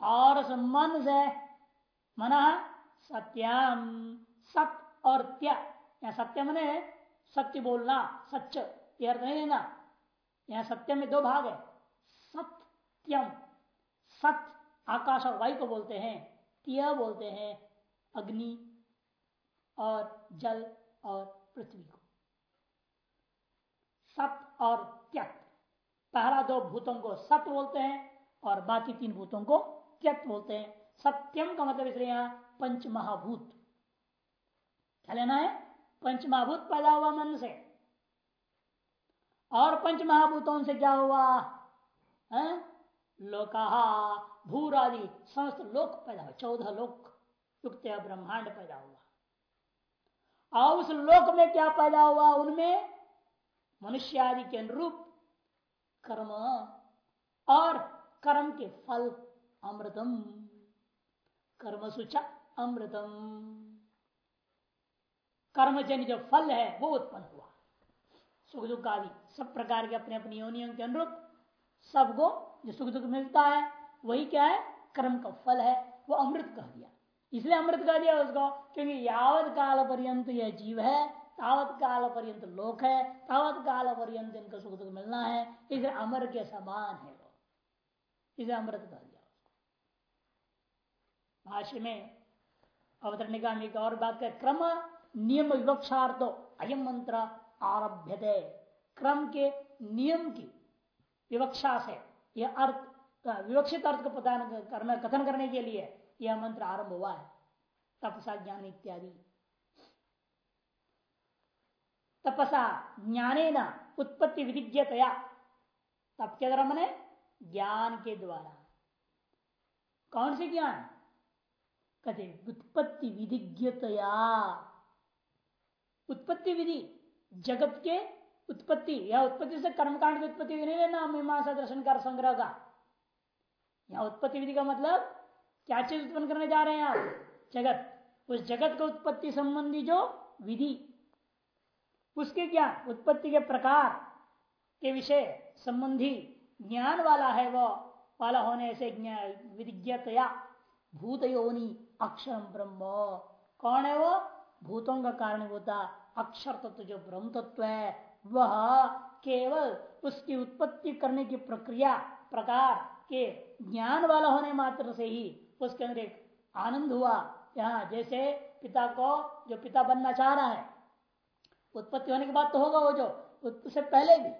और मन से मन सत्यम सत्य और त्या। या सत्य मने सत्य बोलना, सच ये अर्थ नहीं लेना। यहाँ सत्य में दो भाग है, सत्यम। सत्य आकाश और वायु को बोलते हैं, त्य बोलते हैं, अग्नि और जल और पृथ्वी को। सत्य और त्यक्त। पहला दो भूतों को सत्य बोलते हैं और बाकी तीन भूतों को त्यक्त बोलते हैं। सत्यम का मतलब इसलिए यहाँ पंच महाभूत क्या लेना है? पंच महाभूत पैदा हुआ मन से। और पंच महाभूतों से क्या हुआ? है? लोकहा, भूरादि, समस्त लोक पैदा हुआ चौदह लोक युक्त ब्रह्मांड पैदा हुआ। और उस लोक में क्या पैदा हुआ? उनमें मनुष्य आदि के अनुरूप कर्म और कर्म के फल अमृतम। कर्म सुचा अमृतम। कर्मजन्य जो फल है, वो उत्पन्न हुआ। सुख दुख आदि, सब प्रकार के अपने अपनी योनियों के अनुरूप सबको जो सुख दुख मिलता है, वही क्या है? कर्म का फल है, वो अमृत कह दिया। इसलिए अमृत कह दिया उसको, क्योंकि यावत काल पर्यंत यह जीव है तावत काल पर्यंत लोक है तावत काल पर्यंत इनका सुख दुख मिलना है। इसे अमर के समान है वो। इसे अमृत कह दिया भाष्य में अवतरणिका में एक और बात कर क्रम नियम विवक्षार्थ अयम मंत्र आरभ्य क्रम के नियम की विवक्षा से, यह अर्थ विवक्षित अर्थ को प्रदान करना, कथन करने के लिए यह मंत्र आरंभ हुआ है। तपसा, ज्ञान इत्यादि। तपसा ज्ञाने न उत्पत्ति विधिज्ञतया तप के द्वारा मने ज्ञान के द्वारा। कौन से ज्ञान? कहते उत्पत्ति विधिज्ञतया। उत्पत्ति विधि, जगत के उत्पत्ति या उत्पत्ति से कर्मकांड की उत्पत्ति नहीं लेना, मीमांसा दर्शन कर संग्रह का। यहाँ उत्पत्ति विधि का मतलब क्या चीज़ उत्पन्न करने जा रहे हैं आप? जगत। उस जगत का उत्पत्ति संबंधी जो विधि उसके ज्ञान उत्पत्ति के प्रकार के विषय संबंधी ज्ञान वाला है वो? वाला होने से विज्ञतया भूत योनि अक्षर ब्रह्म। कौन है वो? भूतों का कारण होता अक्षर तत्व, जो ब्रह्म तत्व है, वह केवल उसकी उत्पत्ति करने की प्रक्रिया प्रकार के ज्ञान वाला होने मात्र से ही उसके अंदर एक आनंद हुआ। यहाँ जैसे पिता को, जो पिता बनना चाह रहा है उत्पत्ति होने के बाद तो होगा वो जो उससे पहले भी।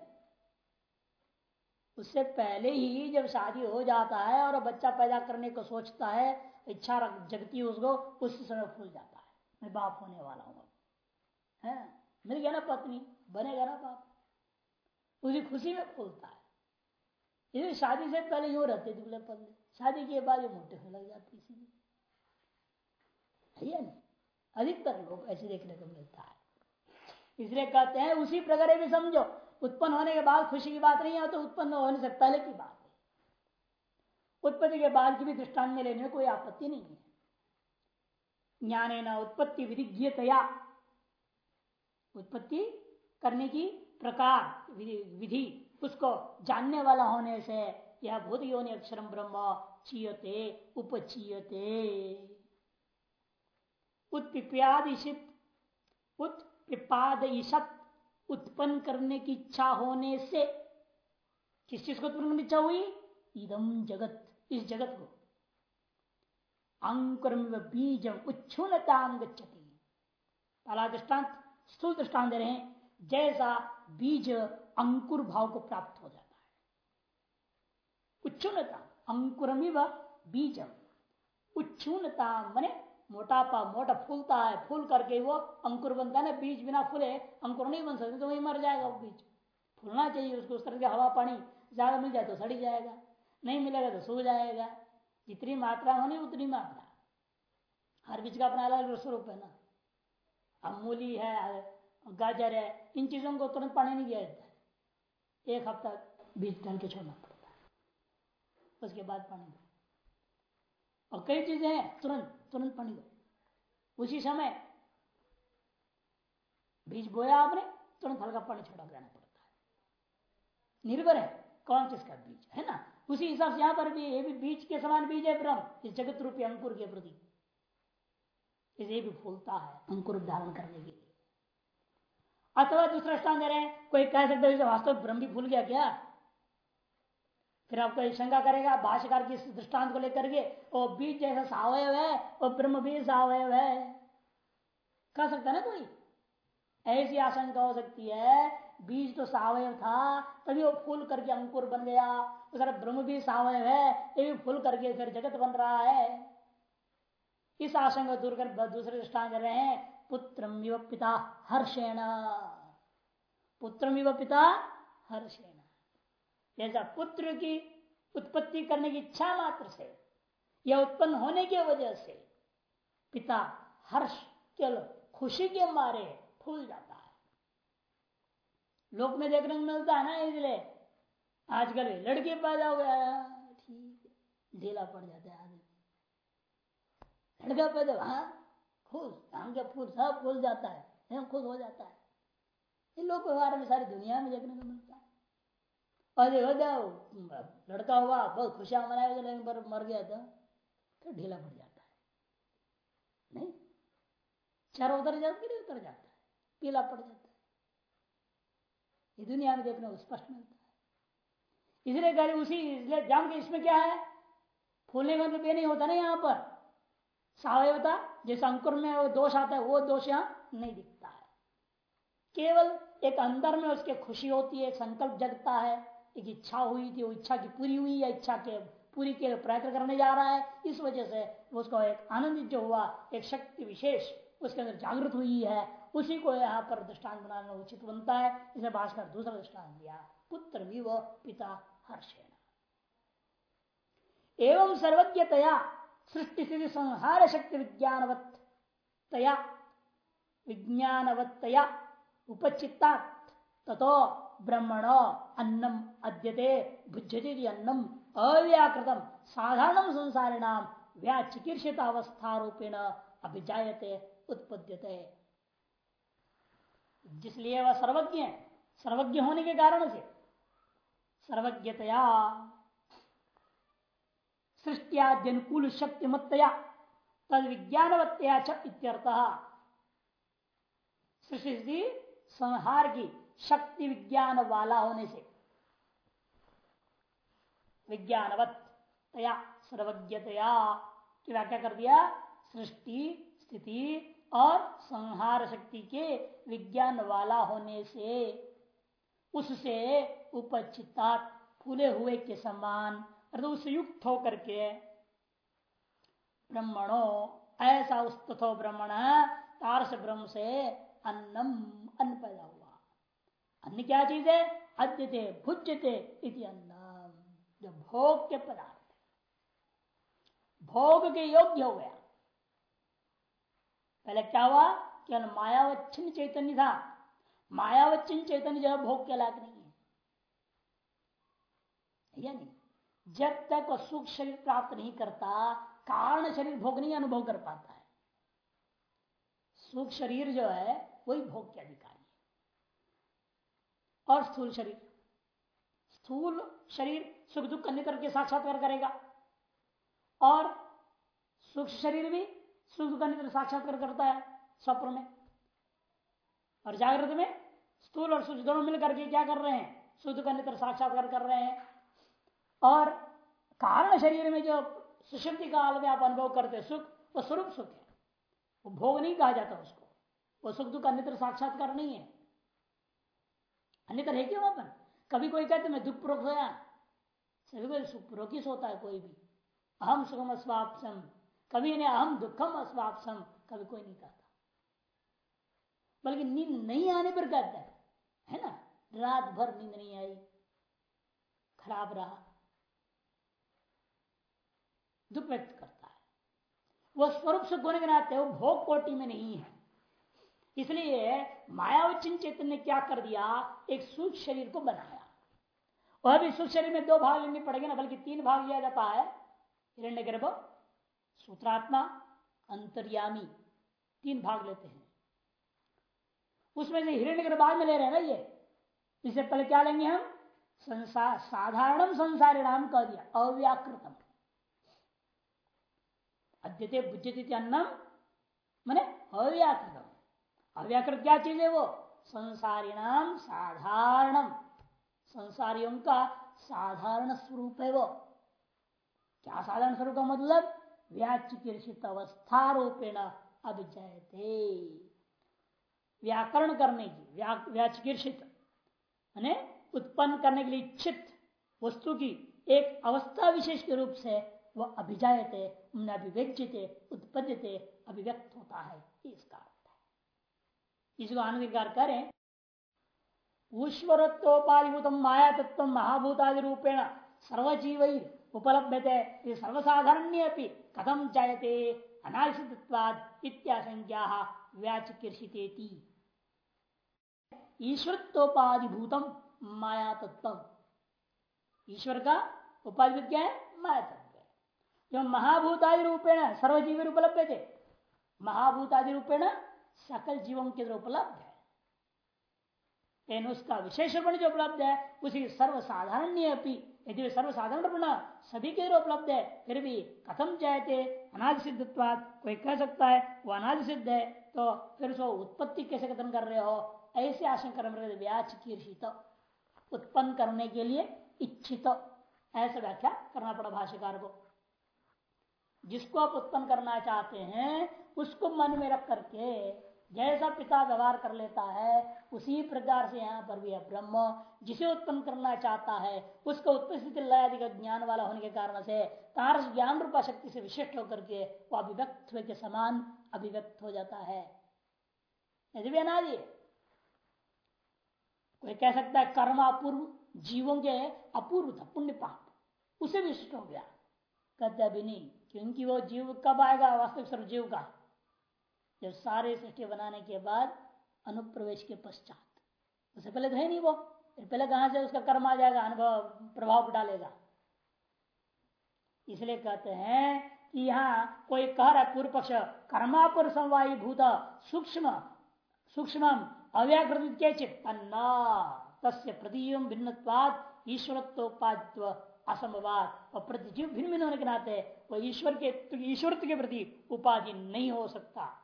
उससे पहले ही जब शादी हो जाता है और बच्चा पैदा करने को सोचता है, इच्छा जगती है उसको, उस समय फूल जाता है। मैं बाप होने वाला हूँ मिल गया ना पत्नी, बनेगा ना बाप। उसी खुशी में फूलता है। ये शादी से पहले यूँ रहते दुबले पल्ले। शादी के बाद ये मोटे होने लग जाते इसीलिए। अधिकतर लोग ऐसे देखने को मिलता है। इसलिए कहते हैं, उसी प्रकार भी समझो, उत्पन्न होने के बाद खुशी की बात नहीं है तो उत्पन्न होने से पहले की बात है। उत्पत्ति के बाद की भी दृष्टान में लेने में कोई आपत्ति नहीं है। ज्ञान न उत्पत्ति विधिज्ञतया। उत्पत्ति करने की प्रकार, विधि उसको जानने वाला होने से यह भूत योनि अक्षरम ब्रह्म चीयते, उपचीयते। उत्पिप्यादिशित उत्पिपादयिषत उत्पन्न करने की इच्छा होने से, किस चीज़ को उत्पन्न करने की इच्छा हुई? इदम जगत, इस जगत को। अंकुर बीज उच्छुनताम गच्छति। पहला दृष्टांत, स्थूल दृष्टांत दे रहे हैं, जैसा बीज अंकुर भाव को प्राप्त हो जाता है। उच्छुनता अंकुरमिव बीजम उच्छुनता मने मोटापा, मोटा फूलता है, फूल करके वो अंकुर बनता है ना, बीज बिना फूले अंकुर नहीं बन सकते तो वही मर जाएगा वो बीज। फूलना चाहिए उसको, उस तरह के हवा पानी ज़्यादा मिल जाए तो सड़ी जाएगा, नहीं मिलेगा तो सूख जाएगा। जितनी मात्रा होनी उतनी मात्रा। हर बीज का अपना अलग स्वरूप है ना। अब मूली है, गाजर है, इन चीज़ों को तुरंत पानी नहीं दिया जाता एक हफ़्ता बीज डाल के छोड़ना पड़ता है। उसके बाद पानी और कई चीज़ें हैं, तुरंत तुरंत पानी दो। उसी समय बीज बोया आपने, तुरंत हल्का पानी छोड़ा देना पड़ता है। निर्भर है कौन किसका बीज, है ना? उसी हिसाब से यहाँ पर भी, ये भी बीज के समान बीज है ब्रह्म। इस जगत रूपी अंकुर के प्रति। इसे भी फूलता है अंकुर धारण करने के लिए। अथवा दूसरा स्थान दे रहे हैं, कोई कह सकता है वास्तव ब्रह्म भी फूल गया क्या? फिर आपको शंका करेगा, भाष्यकार की दृष्टांत को लेकर के? वो बीज जैसा सावयव है वो ब्रह्म भी सावयव है। कह सकता ना कोई? ऐसी आशंका हो सकती है, बीज तो सावयव था, तभी वो फूल करके अंकुर बन गया। तो ब्रह्म भी सावयव है, ये भी फूल करके फिर जगत बन रहा है। इस आशंका दूर कर, दूसरे दृष्टान कर रहे हैं पुत्र पिता हर्षेण। पुत्र पिता हर्षेण। जैसा पुत्र की उत्पत्ति करने की इच्छा मात्र से, या उत्पन्न होने की वजह से, पिता हर्ष, केवल खुशी के मारे फूल जाता है। लोक में देखने को मिलता है ना इसलिए, आजकल लड़के पैदा हो गया ठीक ढीला पड़ जाता है आदमी। लड़का पैदा हाँ खुश, आम के फूल, सब खुल जाता है खुश हो जाता है। लोग व्यवहार में सारी दुनिया में देखने को मिलता है। और लड़का हुआ बहुत खुशियाँ मनाया लेकिन मर गया था तो ढीला पड़ जाता है नहीं चारों उतर जाता कि नहीं उतर जाता है पीला पड़ जाता है ये दुनिया में देखने को स्पष्ट मिलता है इसलिए कह उसी इसलिए जान के इसमें क्या है फूलने का मतलब ये नहीं होता ना यहाँ पर सावयवता जैसे अंकुर में वो दोष आता है वो दोष यहाँ नहीं दिखता है केवल एक अंदर में उसके खुशी होती है संकल्प जगता है एक इच्छा हुई थी, वो इच्छा की पूरी हुई, या इच्छा के पूरी के प्रयत्न करने जा रहा है। इस वजह से उसको एक आनंदित जो हुआ, एक शक्ति विशेष उसके अंदर जागृत हुई है। उसी को यहाँ पर दृष्टान बनाना उचित बनता है। इसे भाषकर दूसरा दृष्टान दिया। पुत्र भी वो, पिता हर्षेण। एवं सर्वज्ञतया सृष्टि स्थिति संहार शक्ति विज्ञानवत तया विज्ञानवत्तया उपचिता ततो ब्रह्मण अन्नम अद्यते, भुज्यते अन्नम अव्याकृतम। साधारण संसारिणाम व्याचिकीर्षित अवस्था रूपेण अभिजायते, उत्पद्यते। जिसलिए वह सर्वज्ञ है, सर्वज्ञ होने के कारण से। सर्वज्ञतया सृष्टियाद्यनुकूल शक्ति मत्तया तद विज्ञानवत्तया इत्यर्थ। सृष्टि संहार की शक्ति विज्ञान वाला होने से। विज्ञानवत, तया, सर्वज्ञतया, की व्याख्या कर दिया? सृष्टि, स्थिति और संहार शक्ति के विज्ञान वाला होने से। उससे उपचिता फूले हुए के समान उससे युक्त होकर के ब्रह्मणो, ऐसा उस तथो ब्रह्मण, तारस ब्रह्म से अन्नम, अन्न पैदा अन्न क्या चीज़ है? अद्यते, भुज्यते जो भोग के पदार्थ भोग के योग्य हो गया। पहले क्या हुआ? केवल मायावच्छिन्न चैतन्य था। मायावच्छिन्न चैतन्य जो भोग के लायक नहीं है। या नहीं जब तक वह सुख शरीर प्राप्त नहीं करता, कारण शरीर भोग नहीं अनुभव कर पाता है। सुख शरीर जो है, वही भोग के अधिकारी और स्थूल शरीर। स्थूल शरीर सुख दुख अन्य करके साक्षात्कार करेगा। और सूक्ष्म शरीर भी सुख दुख अन्य साक्षात्कार करता है, स्वप्न में। और जागृत में स्थूल और सूक्ष्म दोनों मिलकर के क्या कर रहे हैं? सुख दुख अन्य साक्षात्कार कर रहे हैं। और कारण शरीर में जो सुशक्ति काल में आप अनुभव करते सुख, वो स्वरूप सुख है। वो भोग नहीं कहा जाता उसको। वो सुख दुख अन्य साक्षात्कार नहीं है। अन्यतर है क्यों अपन कभी कोई कहते, मैं दुख पूर्वक सोया। सभी कोई सुखपूर्वक ही सोता है कोई भी। अहम सुखम अस्वापसम कभी ने अहम दुखम अस्वापसम कभी कोई नहीं कहता। बल्कि नींद नहीं आने पर कहता है है ना? रात भर नींद नहीं आई। खराब रहा। दुख व्यक्त करता है। वह स्वरूप सुख होने के वो भोग कोटि में नहीं है। इसलिए मायावचिन चेतन ने क्या कर दिया? एक सूक्ष्म शरीर को बनाया। वह भी सूक्ष्म शरीर में दो भाग लेने पड़ेंगे ना, बल्कि तीन भाग लिया जाता है। हिरण्य गर्भ सूत्रात्मा, अंतर्यामी, तीन भाग लेते हैं। उसमें से हिरण्य गर्भ बाद में ले रहे हैं ना ये। इससे पहले क्या लेंगे हम? संसार साधारणम संसारी नाम कह दिया, अव्याकृतम। अद्यते बुद्धि अन्नम मैंने अव्याकृतम। अव्याकृत क्या चीज़ है वो संसारी नाम साधारणम संसारियों का साधारण स्वरूप है वो। क्या साधारण स्वरूप का मतलब? व्याचिकीर्षित अवस्था रूपेण व्याकरण करने की व्या, व्याचिकीर्षित। उत्पन्न करने के लिए इच्छित वस्तु की एक अवस्था विशेष के रूप से वह अभिजायते अभिव्यक्ति उत्पद्यते अभिव्यक्त होता है। इसका इसको अनुविकार करें ईश्वरत्वोपाधिभूत माया तत्व महाभूतादि रूपेण सर्वजीव उपलभ्यते। सर्वसाधारण्य कथम जायते? अनाशित्वाद इत्याशंज्ञा व्याचकीर्षितेति। ईश्वरत्वोपाधिभूतम माया तत्व ईश्वर का उपाधि क्या है माया तत्व जो महाभूतादि रूपेण सर्वजीव उपलब्ध थे महाभूतादि रूपेण सकल जीवों के उपलब्ध है। लेकिन उसका विशेष रूप जो उपलब्ध है, उसी सर्वसाधारण यदि सर्वसाधारण रूप सभी के लिए उपलब्ध है, फिर भी कथम चाहते अनाज सिद्धत्वाद कोई कह सकता है, वो अनाज सिद्ध है तो फिर उसको उत्पत्ति कैसे कथन कर रहे हो? ऐसे आशंका व्याच कीर्षित उत्पन्न करने के लिए इच्छित, ऐसा व्याख्या करना पड़ा भाष्यकार को। जिसको आप उत्पन्न करना चाहते हैं उसको मन में रख करके जैसा पिता व्यवहार कर लेता है, उसी प्रकार से यहाँ पर भी है ब्रह्म। जिसे उत्पन्न करना चाहता है, उसका उत्पत्ति लयादि का ज्ञान वाला होने के कारण से तार ज्ञान रूपा शक्ति से विशिष्ट होकर के वो अभिव्यक्त के समान अभिव्यक्त हो जाता है। यदि भी अनादि, कोई कह सकता है कर्म अपूर्व, जीवों के अपूर्व था, पुण्य पाप, उसे विशिष्ट हो गया। कहते नहीं, क्योंकि वो जीव कब आएगा? वास्तविक सर्व जीव का। जब सारे सृष्टि बनाने के बाद अनुप्रवेश के पश्चात। उससे पहले तो है नहीं वो। पहले कहाँ से उसका कर्म आ जाएगा, अनुभव, प्रभाव डालेगा। इसलिए कहते हैं कि यहाँ कोई कह रहा है पूर्व पक्ष कर्मापुर समवायी भूत, सूक्ष्म सूक्ष्म, अव्याकृत के चित्तना तस्य प्रतीयम भिन्नवाद ईश्वरत्वोपाद्य असमवाद और प्रतिजीव भिन्न भिन्न होने के नाते वह ईश्वर के ईश्वर के प्रति उपाधि नहीं हो सकता।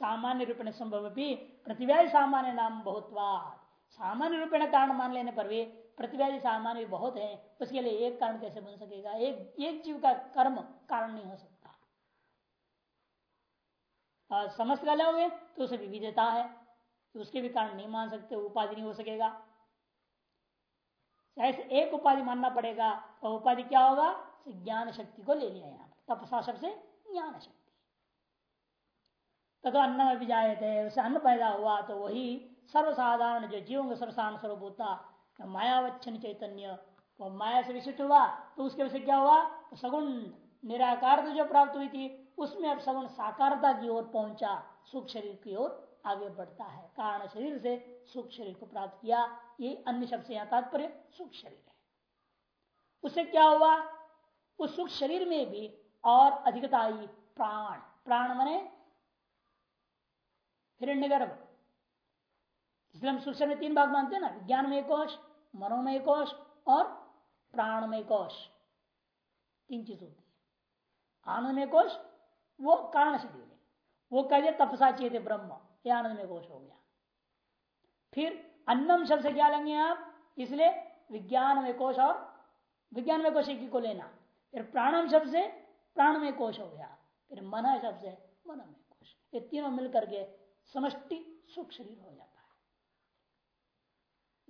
सामान्य रूपेण संभव भी प्रतिव्याय सामान्य नाम बहुतवाद सामान्य रूपेण कारण मान लेने पर भी प्रतिव्याय सामान्य बहुत है, उसके लिए एक कारण कैसे बन सकेगा? एक एक जीव का कर्म कारण नहीं हो सकता। और समस्त का लोगे तो उसे विविधता है तो उसके भी कारण नहीं मान सकते, उपाधि नहीं हो सकेगा। ऐसे एक उपाधि मानना पड़ेगा तो उपाधि क्या होगा? ज्ञान शक्ति को ले लिया यहाँ तपसा शब्द से ज्ञान शक्ति। तथा तो अन्न में भी जाए थे उसे अन्न पैदा हुआ तो वही सर्वसाधारण जो जीवों का सर्वसाधारण स्वरूप होता तो मायावच्छन चैतन्य, वो माया से विशिष्ट हुआ तो उसके से क्या हुआ? तो सगुण निराकार जो प्राप्त हुई थी, उसमें अब सगुण साकारता की ओर पहुँचा, सुख शरीर की ओर आगे बढ़ता है। कारण शरीर से सुख शरीर को प्राप्त किया, ये अन्य शब्द से यहाँ तात्पर्य सुख शरीर है। उससे क्या हुआ? उस सुख शरीर में भी और अधिकता आई, प्राण। प्राण मने हिरण्य गर्भ इसलिए हम शरीर में तीन भाग मानते हैं ना विज्ञानमय कोश, मनोमय कोश और प्राणमय कोश। तीन चीज़ होती है। आनंदमय कोश, वो कारण शरीर है। वो कह दिया तपसा चेत ब्रह्म। ये आनंद में कोश हो गया। फिर अन्नम शब्द से क्या लेंगे आप? इसलिए विज्ञान में कोश और विज्ञान में कोश एक को लेना। फिर प्राणम शब्द से प्राण में कोश हो गया। फिर मन शब्द से मन में कोश। ये तीनों मिलकर के समष्टि सुख शरीर हो जाता है।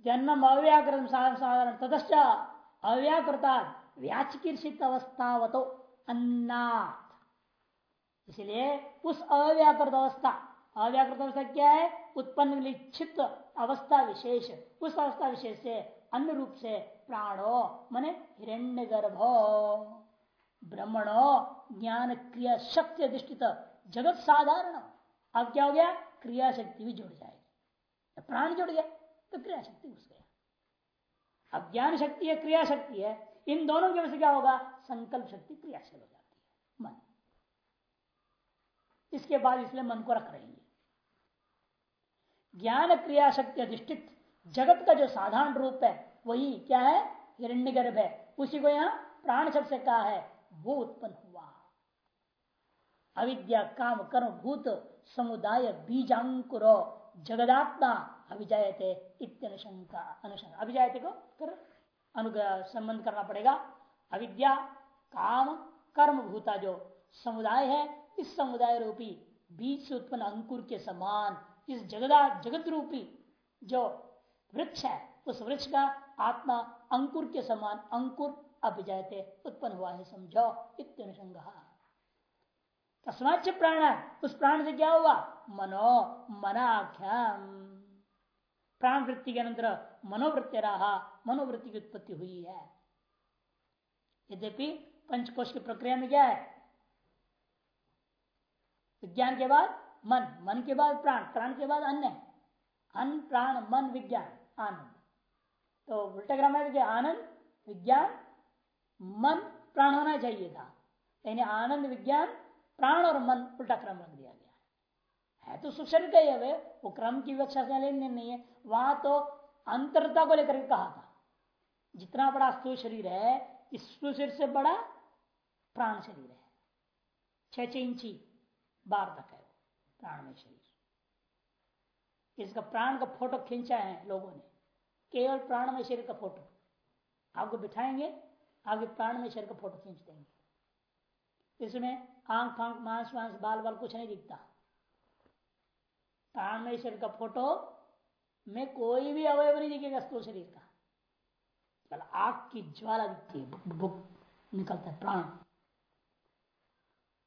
जन्म अव्याकृत साधारण तदश्च अव्याकृता व्याचकीर्षित अवस्थावतो अन्ना इसलिए उस अव्याकृत अवस्था अव्याकृत अवस्था क्या है? उत्पन्न इच्छित अवस्था विशेष। उस अवस्था विशेष से, अन्य रूप से प्राणो, मने हिरण्य गर्भो ब्रह्मणो ज्ञान क्रिया शक्ति अधिष्ठित जगत साधारण। अब क्या हो गया? क्रिया शक्ति भी जुड़ जाएगी। प्राण जुड़ गया तो क्रिया शक्ति घुस गया। अब ज्ञान शक्ति है क्रिया शक्ति है, इन दोनों की वजह से क्या होगा? संकल्प शक्ति क्रियाशील हो जाती है, मन। इसके बाद इसलिए मन को रख रहे हैं। ज्ञान क्रिया शक्ति अधिष्ठित, जगत का जो साधारण रूप है, वही क्या है? हिरण्य गर्भ है। उसी को यहाँ प्राण शब्द से कहा है, वो उत्पन्न हुआ। अविद्या, काम, कर्म, भूत, समुदाय, बीजांकुर, जगदात्मा अभिजायते इत्यनुशंका अनुशंका अभिजायते को कर अनुग्रह, संबंध करना पड़ेगा। अविद्या, काम, कर्म, भूता जो समुदाय है, इस समुदाय रूपी, बीज से उत्पन्न अंकुर के समान, इस जगदा, जगत रूपी जो वृक्ष है, उस वृक्ष का आत्मा अंकुर के समान, अंकुर अभिजायते, उत्पन्न हुआ है, समझो इत्यनुसंग तस्माच प्राण उस प्राण से क्या हुआ? मनो मनाख्याम। प्राण वृत्ति के अंतर मनोवृत्ति रहा मनोवृत्ति की उत्पत्ति हुई है। यद्यपि पंचकोश की प्रक्रिया में क्या है? विज्ञान के बाद मन मन के बाद प्राण प्राण के बाद अन्य। अन, प्राण, मन, विज्ञान, आनंद। तो उल्टा क्रम है आनंद, विज्ञान, मन, प्राण होना चाहिए था। यानी आनंद, विज्ञान प्राण और मन उल्टा क्रम रख दिया गया है। तो सुख शरीर का ही वो क्रम की विवक्षा से लेने नहीं है। वहाँ तो अंतरता को लेकर कहा था। जितना बड़ा स्थूल शरीर है, इस स्थूल शरीर से बड़ा प्राण शरीर है। छह छह इंची बार तक है प्राण में शरीर। इसका प्राण का फ़ोटो खींचा है लोगों ने। केवल प्राण में शरीर का फ़ोटो। आपको बिठाएँगे आगे प्राण में शरीर का फ़ोटो खींच देंगे। इसमें आँख फांख मांस वांस बाल बाल कुछ नहीं दिखता। शरीर का फ़ोटो में कोई भी अवयव नहीं दिखेगा स्थूल शरीर का। केवल आग की ज्वाला दिखती है निकलता है, प्राण।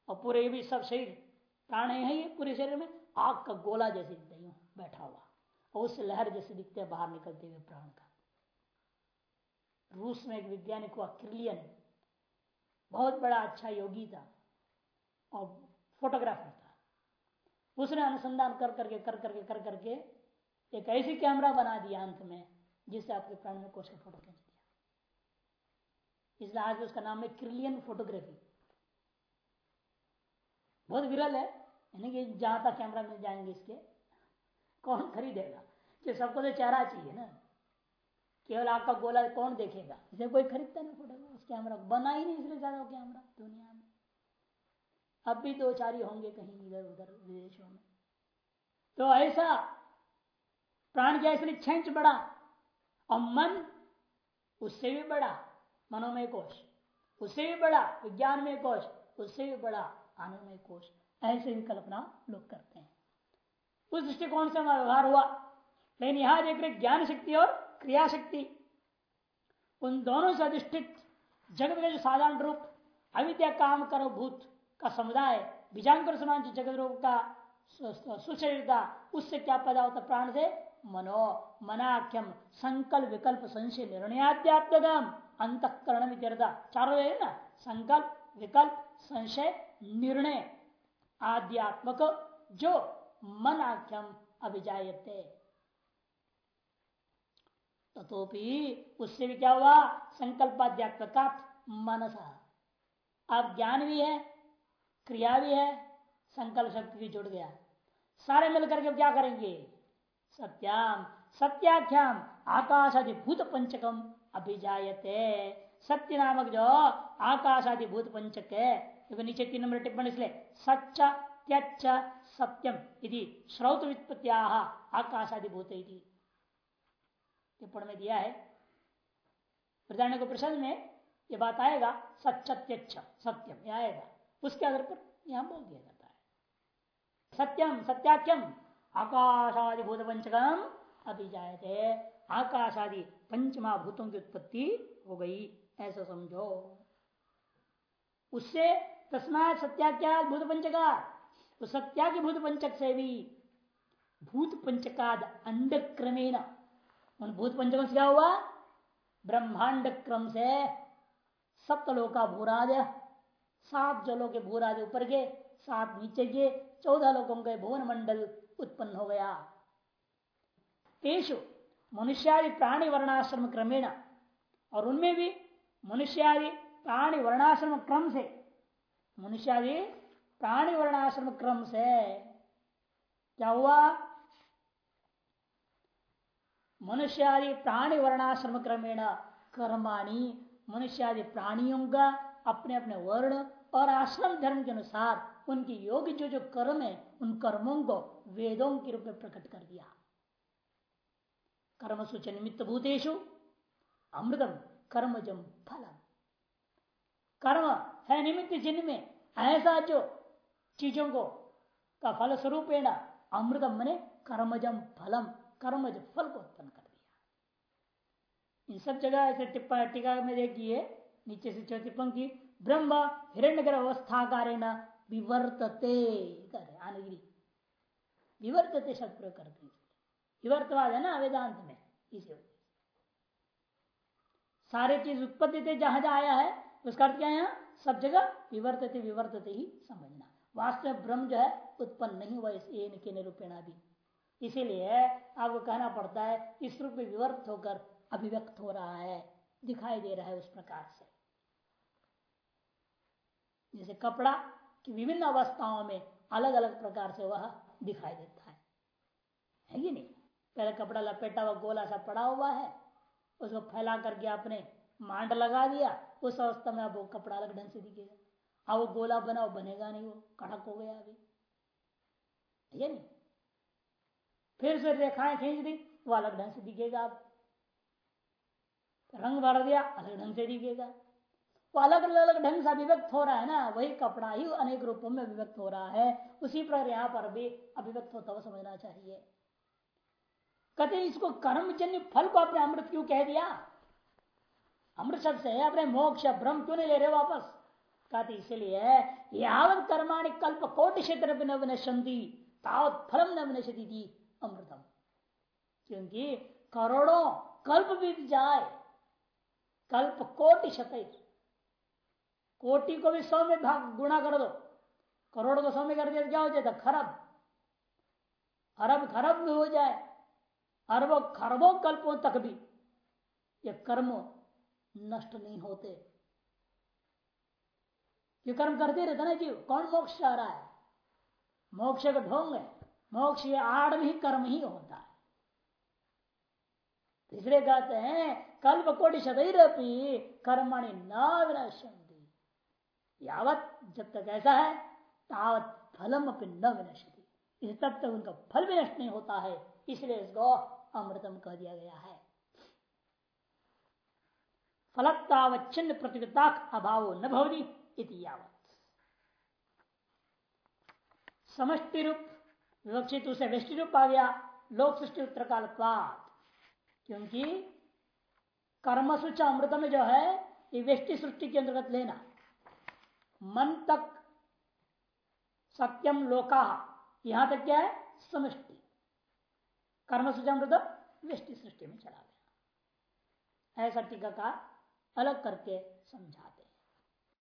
और पूरे भी सब शरीर प्राण है ही, पूरे शरीर में आग का गोला जैसे दिखता है बैठा हुआ। और उस लहर जैसे दिखते हैं, बाहर निकलते हुए प्राण का। रूस में एक वैज्ञानिक हुआ, क्रिलियन। बहुत बड़ा अच्छा योगी था और फोटोग्राफर था। उसने अनुसंधान कर करके कर करके कर करके एक ऐसी कैमरा बना दिया अंत में, जिससे आपके प्राण में कोश का फ़ोटो खींच दिया। इसलिए आज उसका नाम है क्रिलियन फोटोग्राफी बहुत विरल है। यानी कि जहाँ तक कैमरा मिल जाएँगे इसके, कौन खरीदेगा? सबको तो चेहरा चाहिए ना। केवल आपका गोला कौन देखेगा? इसे कोई खरीदता नहीं फ़ोटो उस कैमरा बना ही नहीं, इसलिए ज़्यादा कैमरा दुनिया में। अब भी दो चार ही होंगे कहीं इधर उधर विदेशों में। तो ऐसा प्राण क्या इसलिए छंच बड़ा और मन उससे भी बड़ा मनोमय कोश। उससे भी बड़ा, विज्ञान में कोश। उससे भी बड़ा आनंदमय कोश। ऐसे ही कल्पना लोग करते हैं। उस दृष्टिकोण से हमारा व्यवहार हुआ। लेकिन यहाँ देख रहे ज्ञान शक्ति और क्रिया शक्ति उन दोनों से अधिष्ठित जगत का जो साधारण रूप अविद्या काम करो भूत का समुदाय, बीजांकुर समान जो जगत रूप का सुशरीरता उससे क्या पैदा होता प्राण से मनो, मनाख्यम संकल्प विकल्प संशय निर्णयाध्यात्म अंतकरण चारों है ना? संकल्प विकल्प, संशय, निर्णय, आध्यात्मक, जो मन आख्यम अभिजायते। तथोपि उससे भी क्या हुआ? संकल्पाध्यात्मका मनसा। अब ज्ञान भी है, क्रिया भी है, संकल्प शक्ति भी जुड़ गया। सारे मिलकर के क्या करेंगे? सत्याम, सत्याख्याम आकाश आदि भूत पंचकम अभिजायते। सत्य नामक जो आकाश आदि भूत पंचक है, क्योंकि नीचे तीन नंबर टिप्पणी इसलिए सच्च त्यच सत्यम यदि श्रौत व्युत्पत्तिया आकाश आदि भूत टिप्पण में दिया है। प्रधान को प्रश्न में ये बात आएगा सच्चत्यक्ष सत्यम यह आएगा। उसके आधार पर यहाँ बोल दिया जाता है। सत्यम, सत्याख्यम, आकाशादि भूत पंचकम अभी जाए थे आकाशादि पंचमा भूतों की उत्पत्ति हो गई। ऐसा समझो। उससे तस्मात सत्याख्या भूत पंचका तो सत्या के भूत पंचक से भी भूत पंचकाद अंड क्रमेण भूत पंचम से क्या हुआ? ब्रह्मांड क्रम से सप्तलोका भूराज, सात जलों के भूराज ऊपर के सात नीचे के चौदह लोगों के भुवन मंडल उत्पन्न हो गया। तेषु मनुष्यादि प्राणी वर्णाश्रम क्रमेण, और उनमें भी मनुष्यादि प्राणी वर्णाश्रम क्रम से, मनुष्यादि प्राणी वर्णाश्रम क्रम से क्या हुआ? मनुष्य आदि प्राणी वर्णाश्रम क्रमेण कर्माणी मनुष्य आदि प्राणियों का अपने अपने वर्ण और आश्रम धर्म के अनुसार उनकी योग जो जो कर्म है, उन कर्मों को वेदों के रूप में प्रकट कर दिया। कर्म सूच निमित्त भूतेशु अमृतम कर्मजम फलम। कर्म है निमित्त जिन में ऐसा जो चीज़ों को का फल स्वरूप अमृतम मने कर्मजम फलम। कर्मज फल को उत्पन्न कर दिया। इन सब जगह ऐसे टिप्पा टीका में देखिए, नीचे से चौथी पंक्ति, ब्रह्म हिरण्य अवस्था कार्य न विवर्तते आनगिरी विवर्तते शब्द प्रयोग करते विवर्तवाद है ना वेदांत में, इसे सारे चीज़ उत्पत्ति थे, जहाँ जहाँ आया है, उसका अर्थ क्या है सब जगह विवर्तते विवर्तते ही समझना। वास्तव में ब्रह्म जो है, उत्पन्न नहीं हुआ इस एन के निरूपेणा भी इसीलिए आपको कहना पड़ता है, इस रूप में विवर्त होकर अभिव्यक्त हो रहा है, दिखाई दे रहा है उस प्रकार से। जैसे कपड़ा की विभिन्न अवस्थाओं में अलग अलग प्रकार से वह दिखाई देता है। है कि नहीं? पहले कपड़ा लपेटा हुआ, गोला सा पड़ा हुआ है, उसको फैला करके आपने मांड लगा दिया, उस अवस्था में अब वो कपड़ा अलग ढंग से दिखेगा। अब वो गोला बना, वो बनेगा नहीं, वो कड़क हो गया अभी। है नहीं? फिर से रेखाएँ खींच दी, वो अलग ढंग से दिखेगा आप रंग भर दिया अलग ढंग से दिखेगा। वो अलग अलग ढंग से अभिव्यक्त हो रहा है ना, वही कपड़ा ही अनेक रूपों में अभिव्यक्त हो रहा है। उसी प्रकार यहाँ पर भी अभिव्यक्त होता हुआ समझना चाहिए। कहते इसको कर्मजन्य फल को आपने अमृत क्यों कह दिया? अमृत शब्द से अपने मोक्ष भ्रम क्यों नहीं ले रहे वापस? कहते इसलिए यावत कर्माणि कल्प कोटि क्षेत्र न विनशंति तावत फलम न विनशति थी। अमृतम। क्योंकि करोड़ों कल्प बीत जाए, कल्प कोटि शत कोटि को भी सौ में भाग गुणा कर दो। करोड़ को सौ में कर दिया तो क्या हो जाएगा? खरब। अरब खरब भी हो जाए। अरबों खरबों कल्पों तक भी ये कर्म नष्ट नहीं होते। ये कर्म करते रहते ना जीव कौन मोक्ष चाह रहा है? मोक्ष का ढोंग है। मोक्ष ये आड़ में ही कर्म ही होता है। तीसरे कहते हैं, कल्प कोटि शतरपी कर्मणि न विनश्यंती यावत जब तक ऐसा है, तावत फलम अपनी न विनश्यति। इस तब तक उनका फल भी नष्ट नहीं होता है, इसलिए इसको अमृतम कह दिया गया है। फलतावच्छिन्न प्रतियोगिता अभाव न भवनी इति यावत। समष्टि रूप विवक्षित उसे वृष्टि रूप आ गया लोक सृष्टि उत्तर काल क्योंकि कर्मसुच अमृत में जो है, ये व्यष्टि सृष्टि के अंतर्गत लेना। मन तक सत्यम लोका, यहाँ तक क्या है? समष्टि। कर्मसुच अमृत व्यष्टि सृष्टि में चला गया ऐसा टीका का अलग करके समझा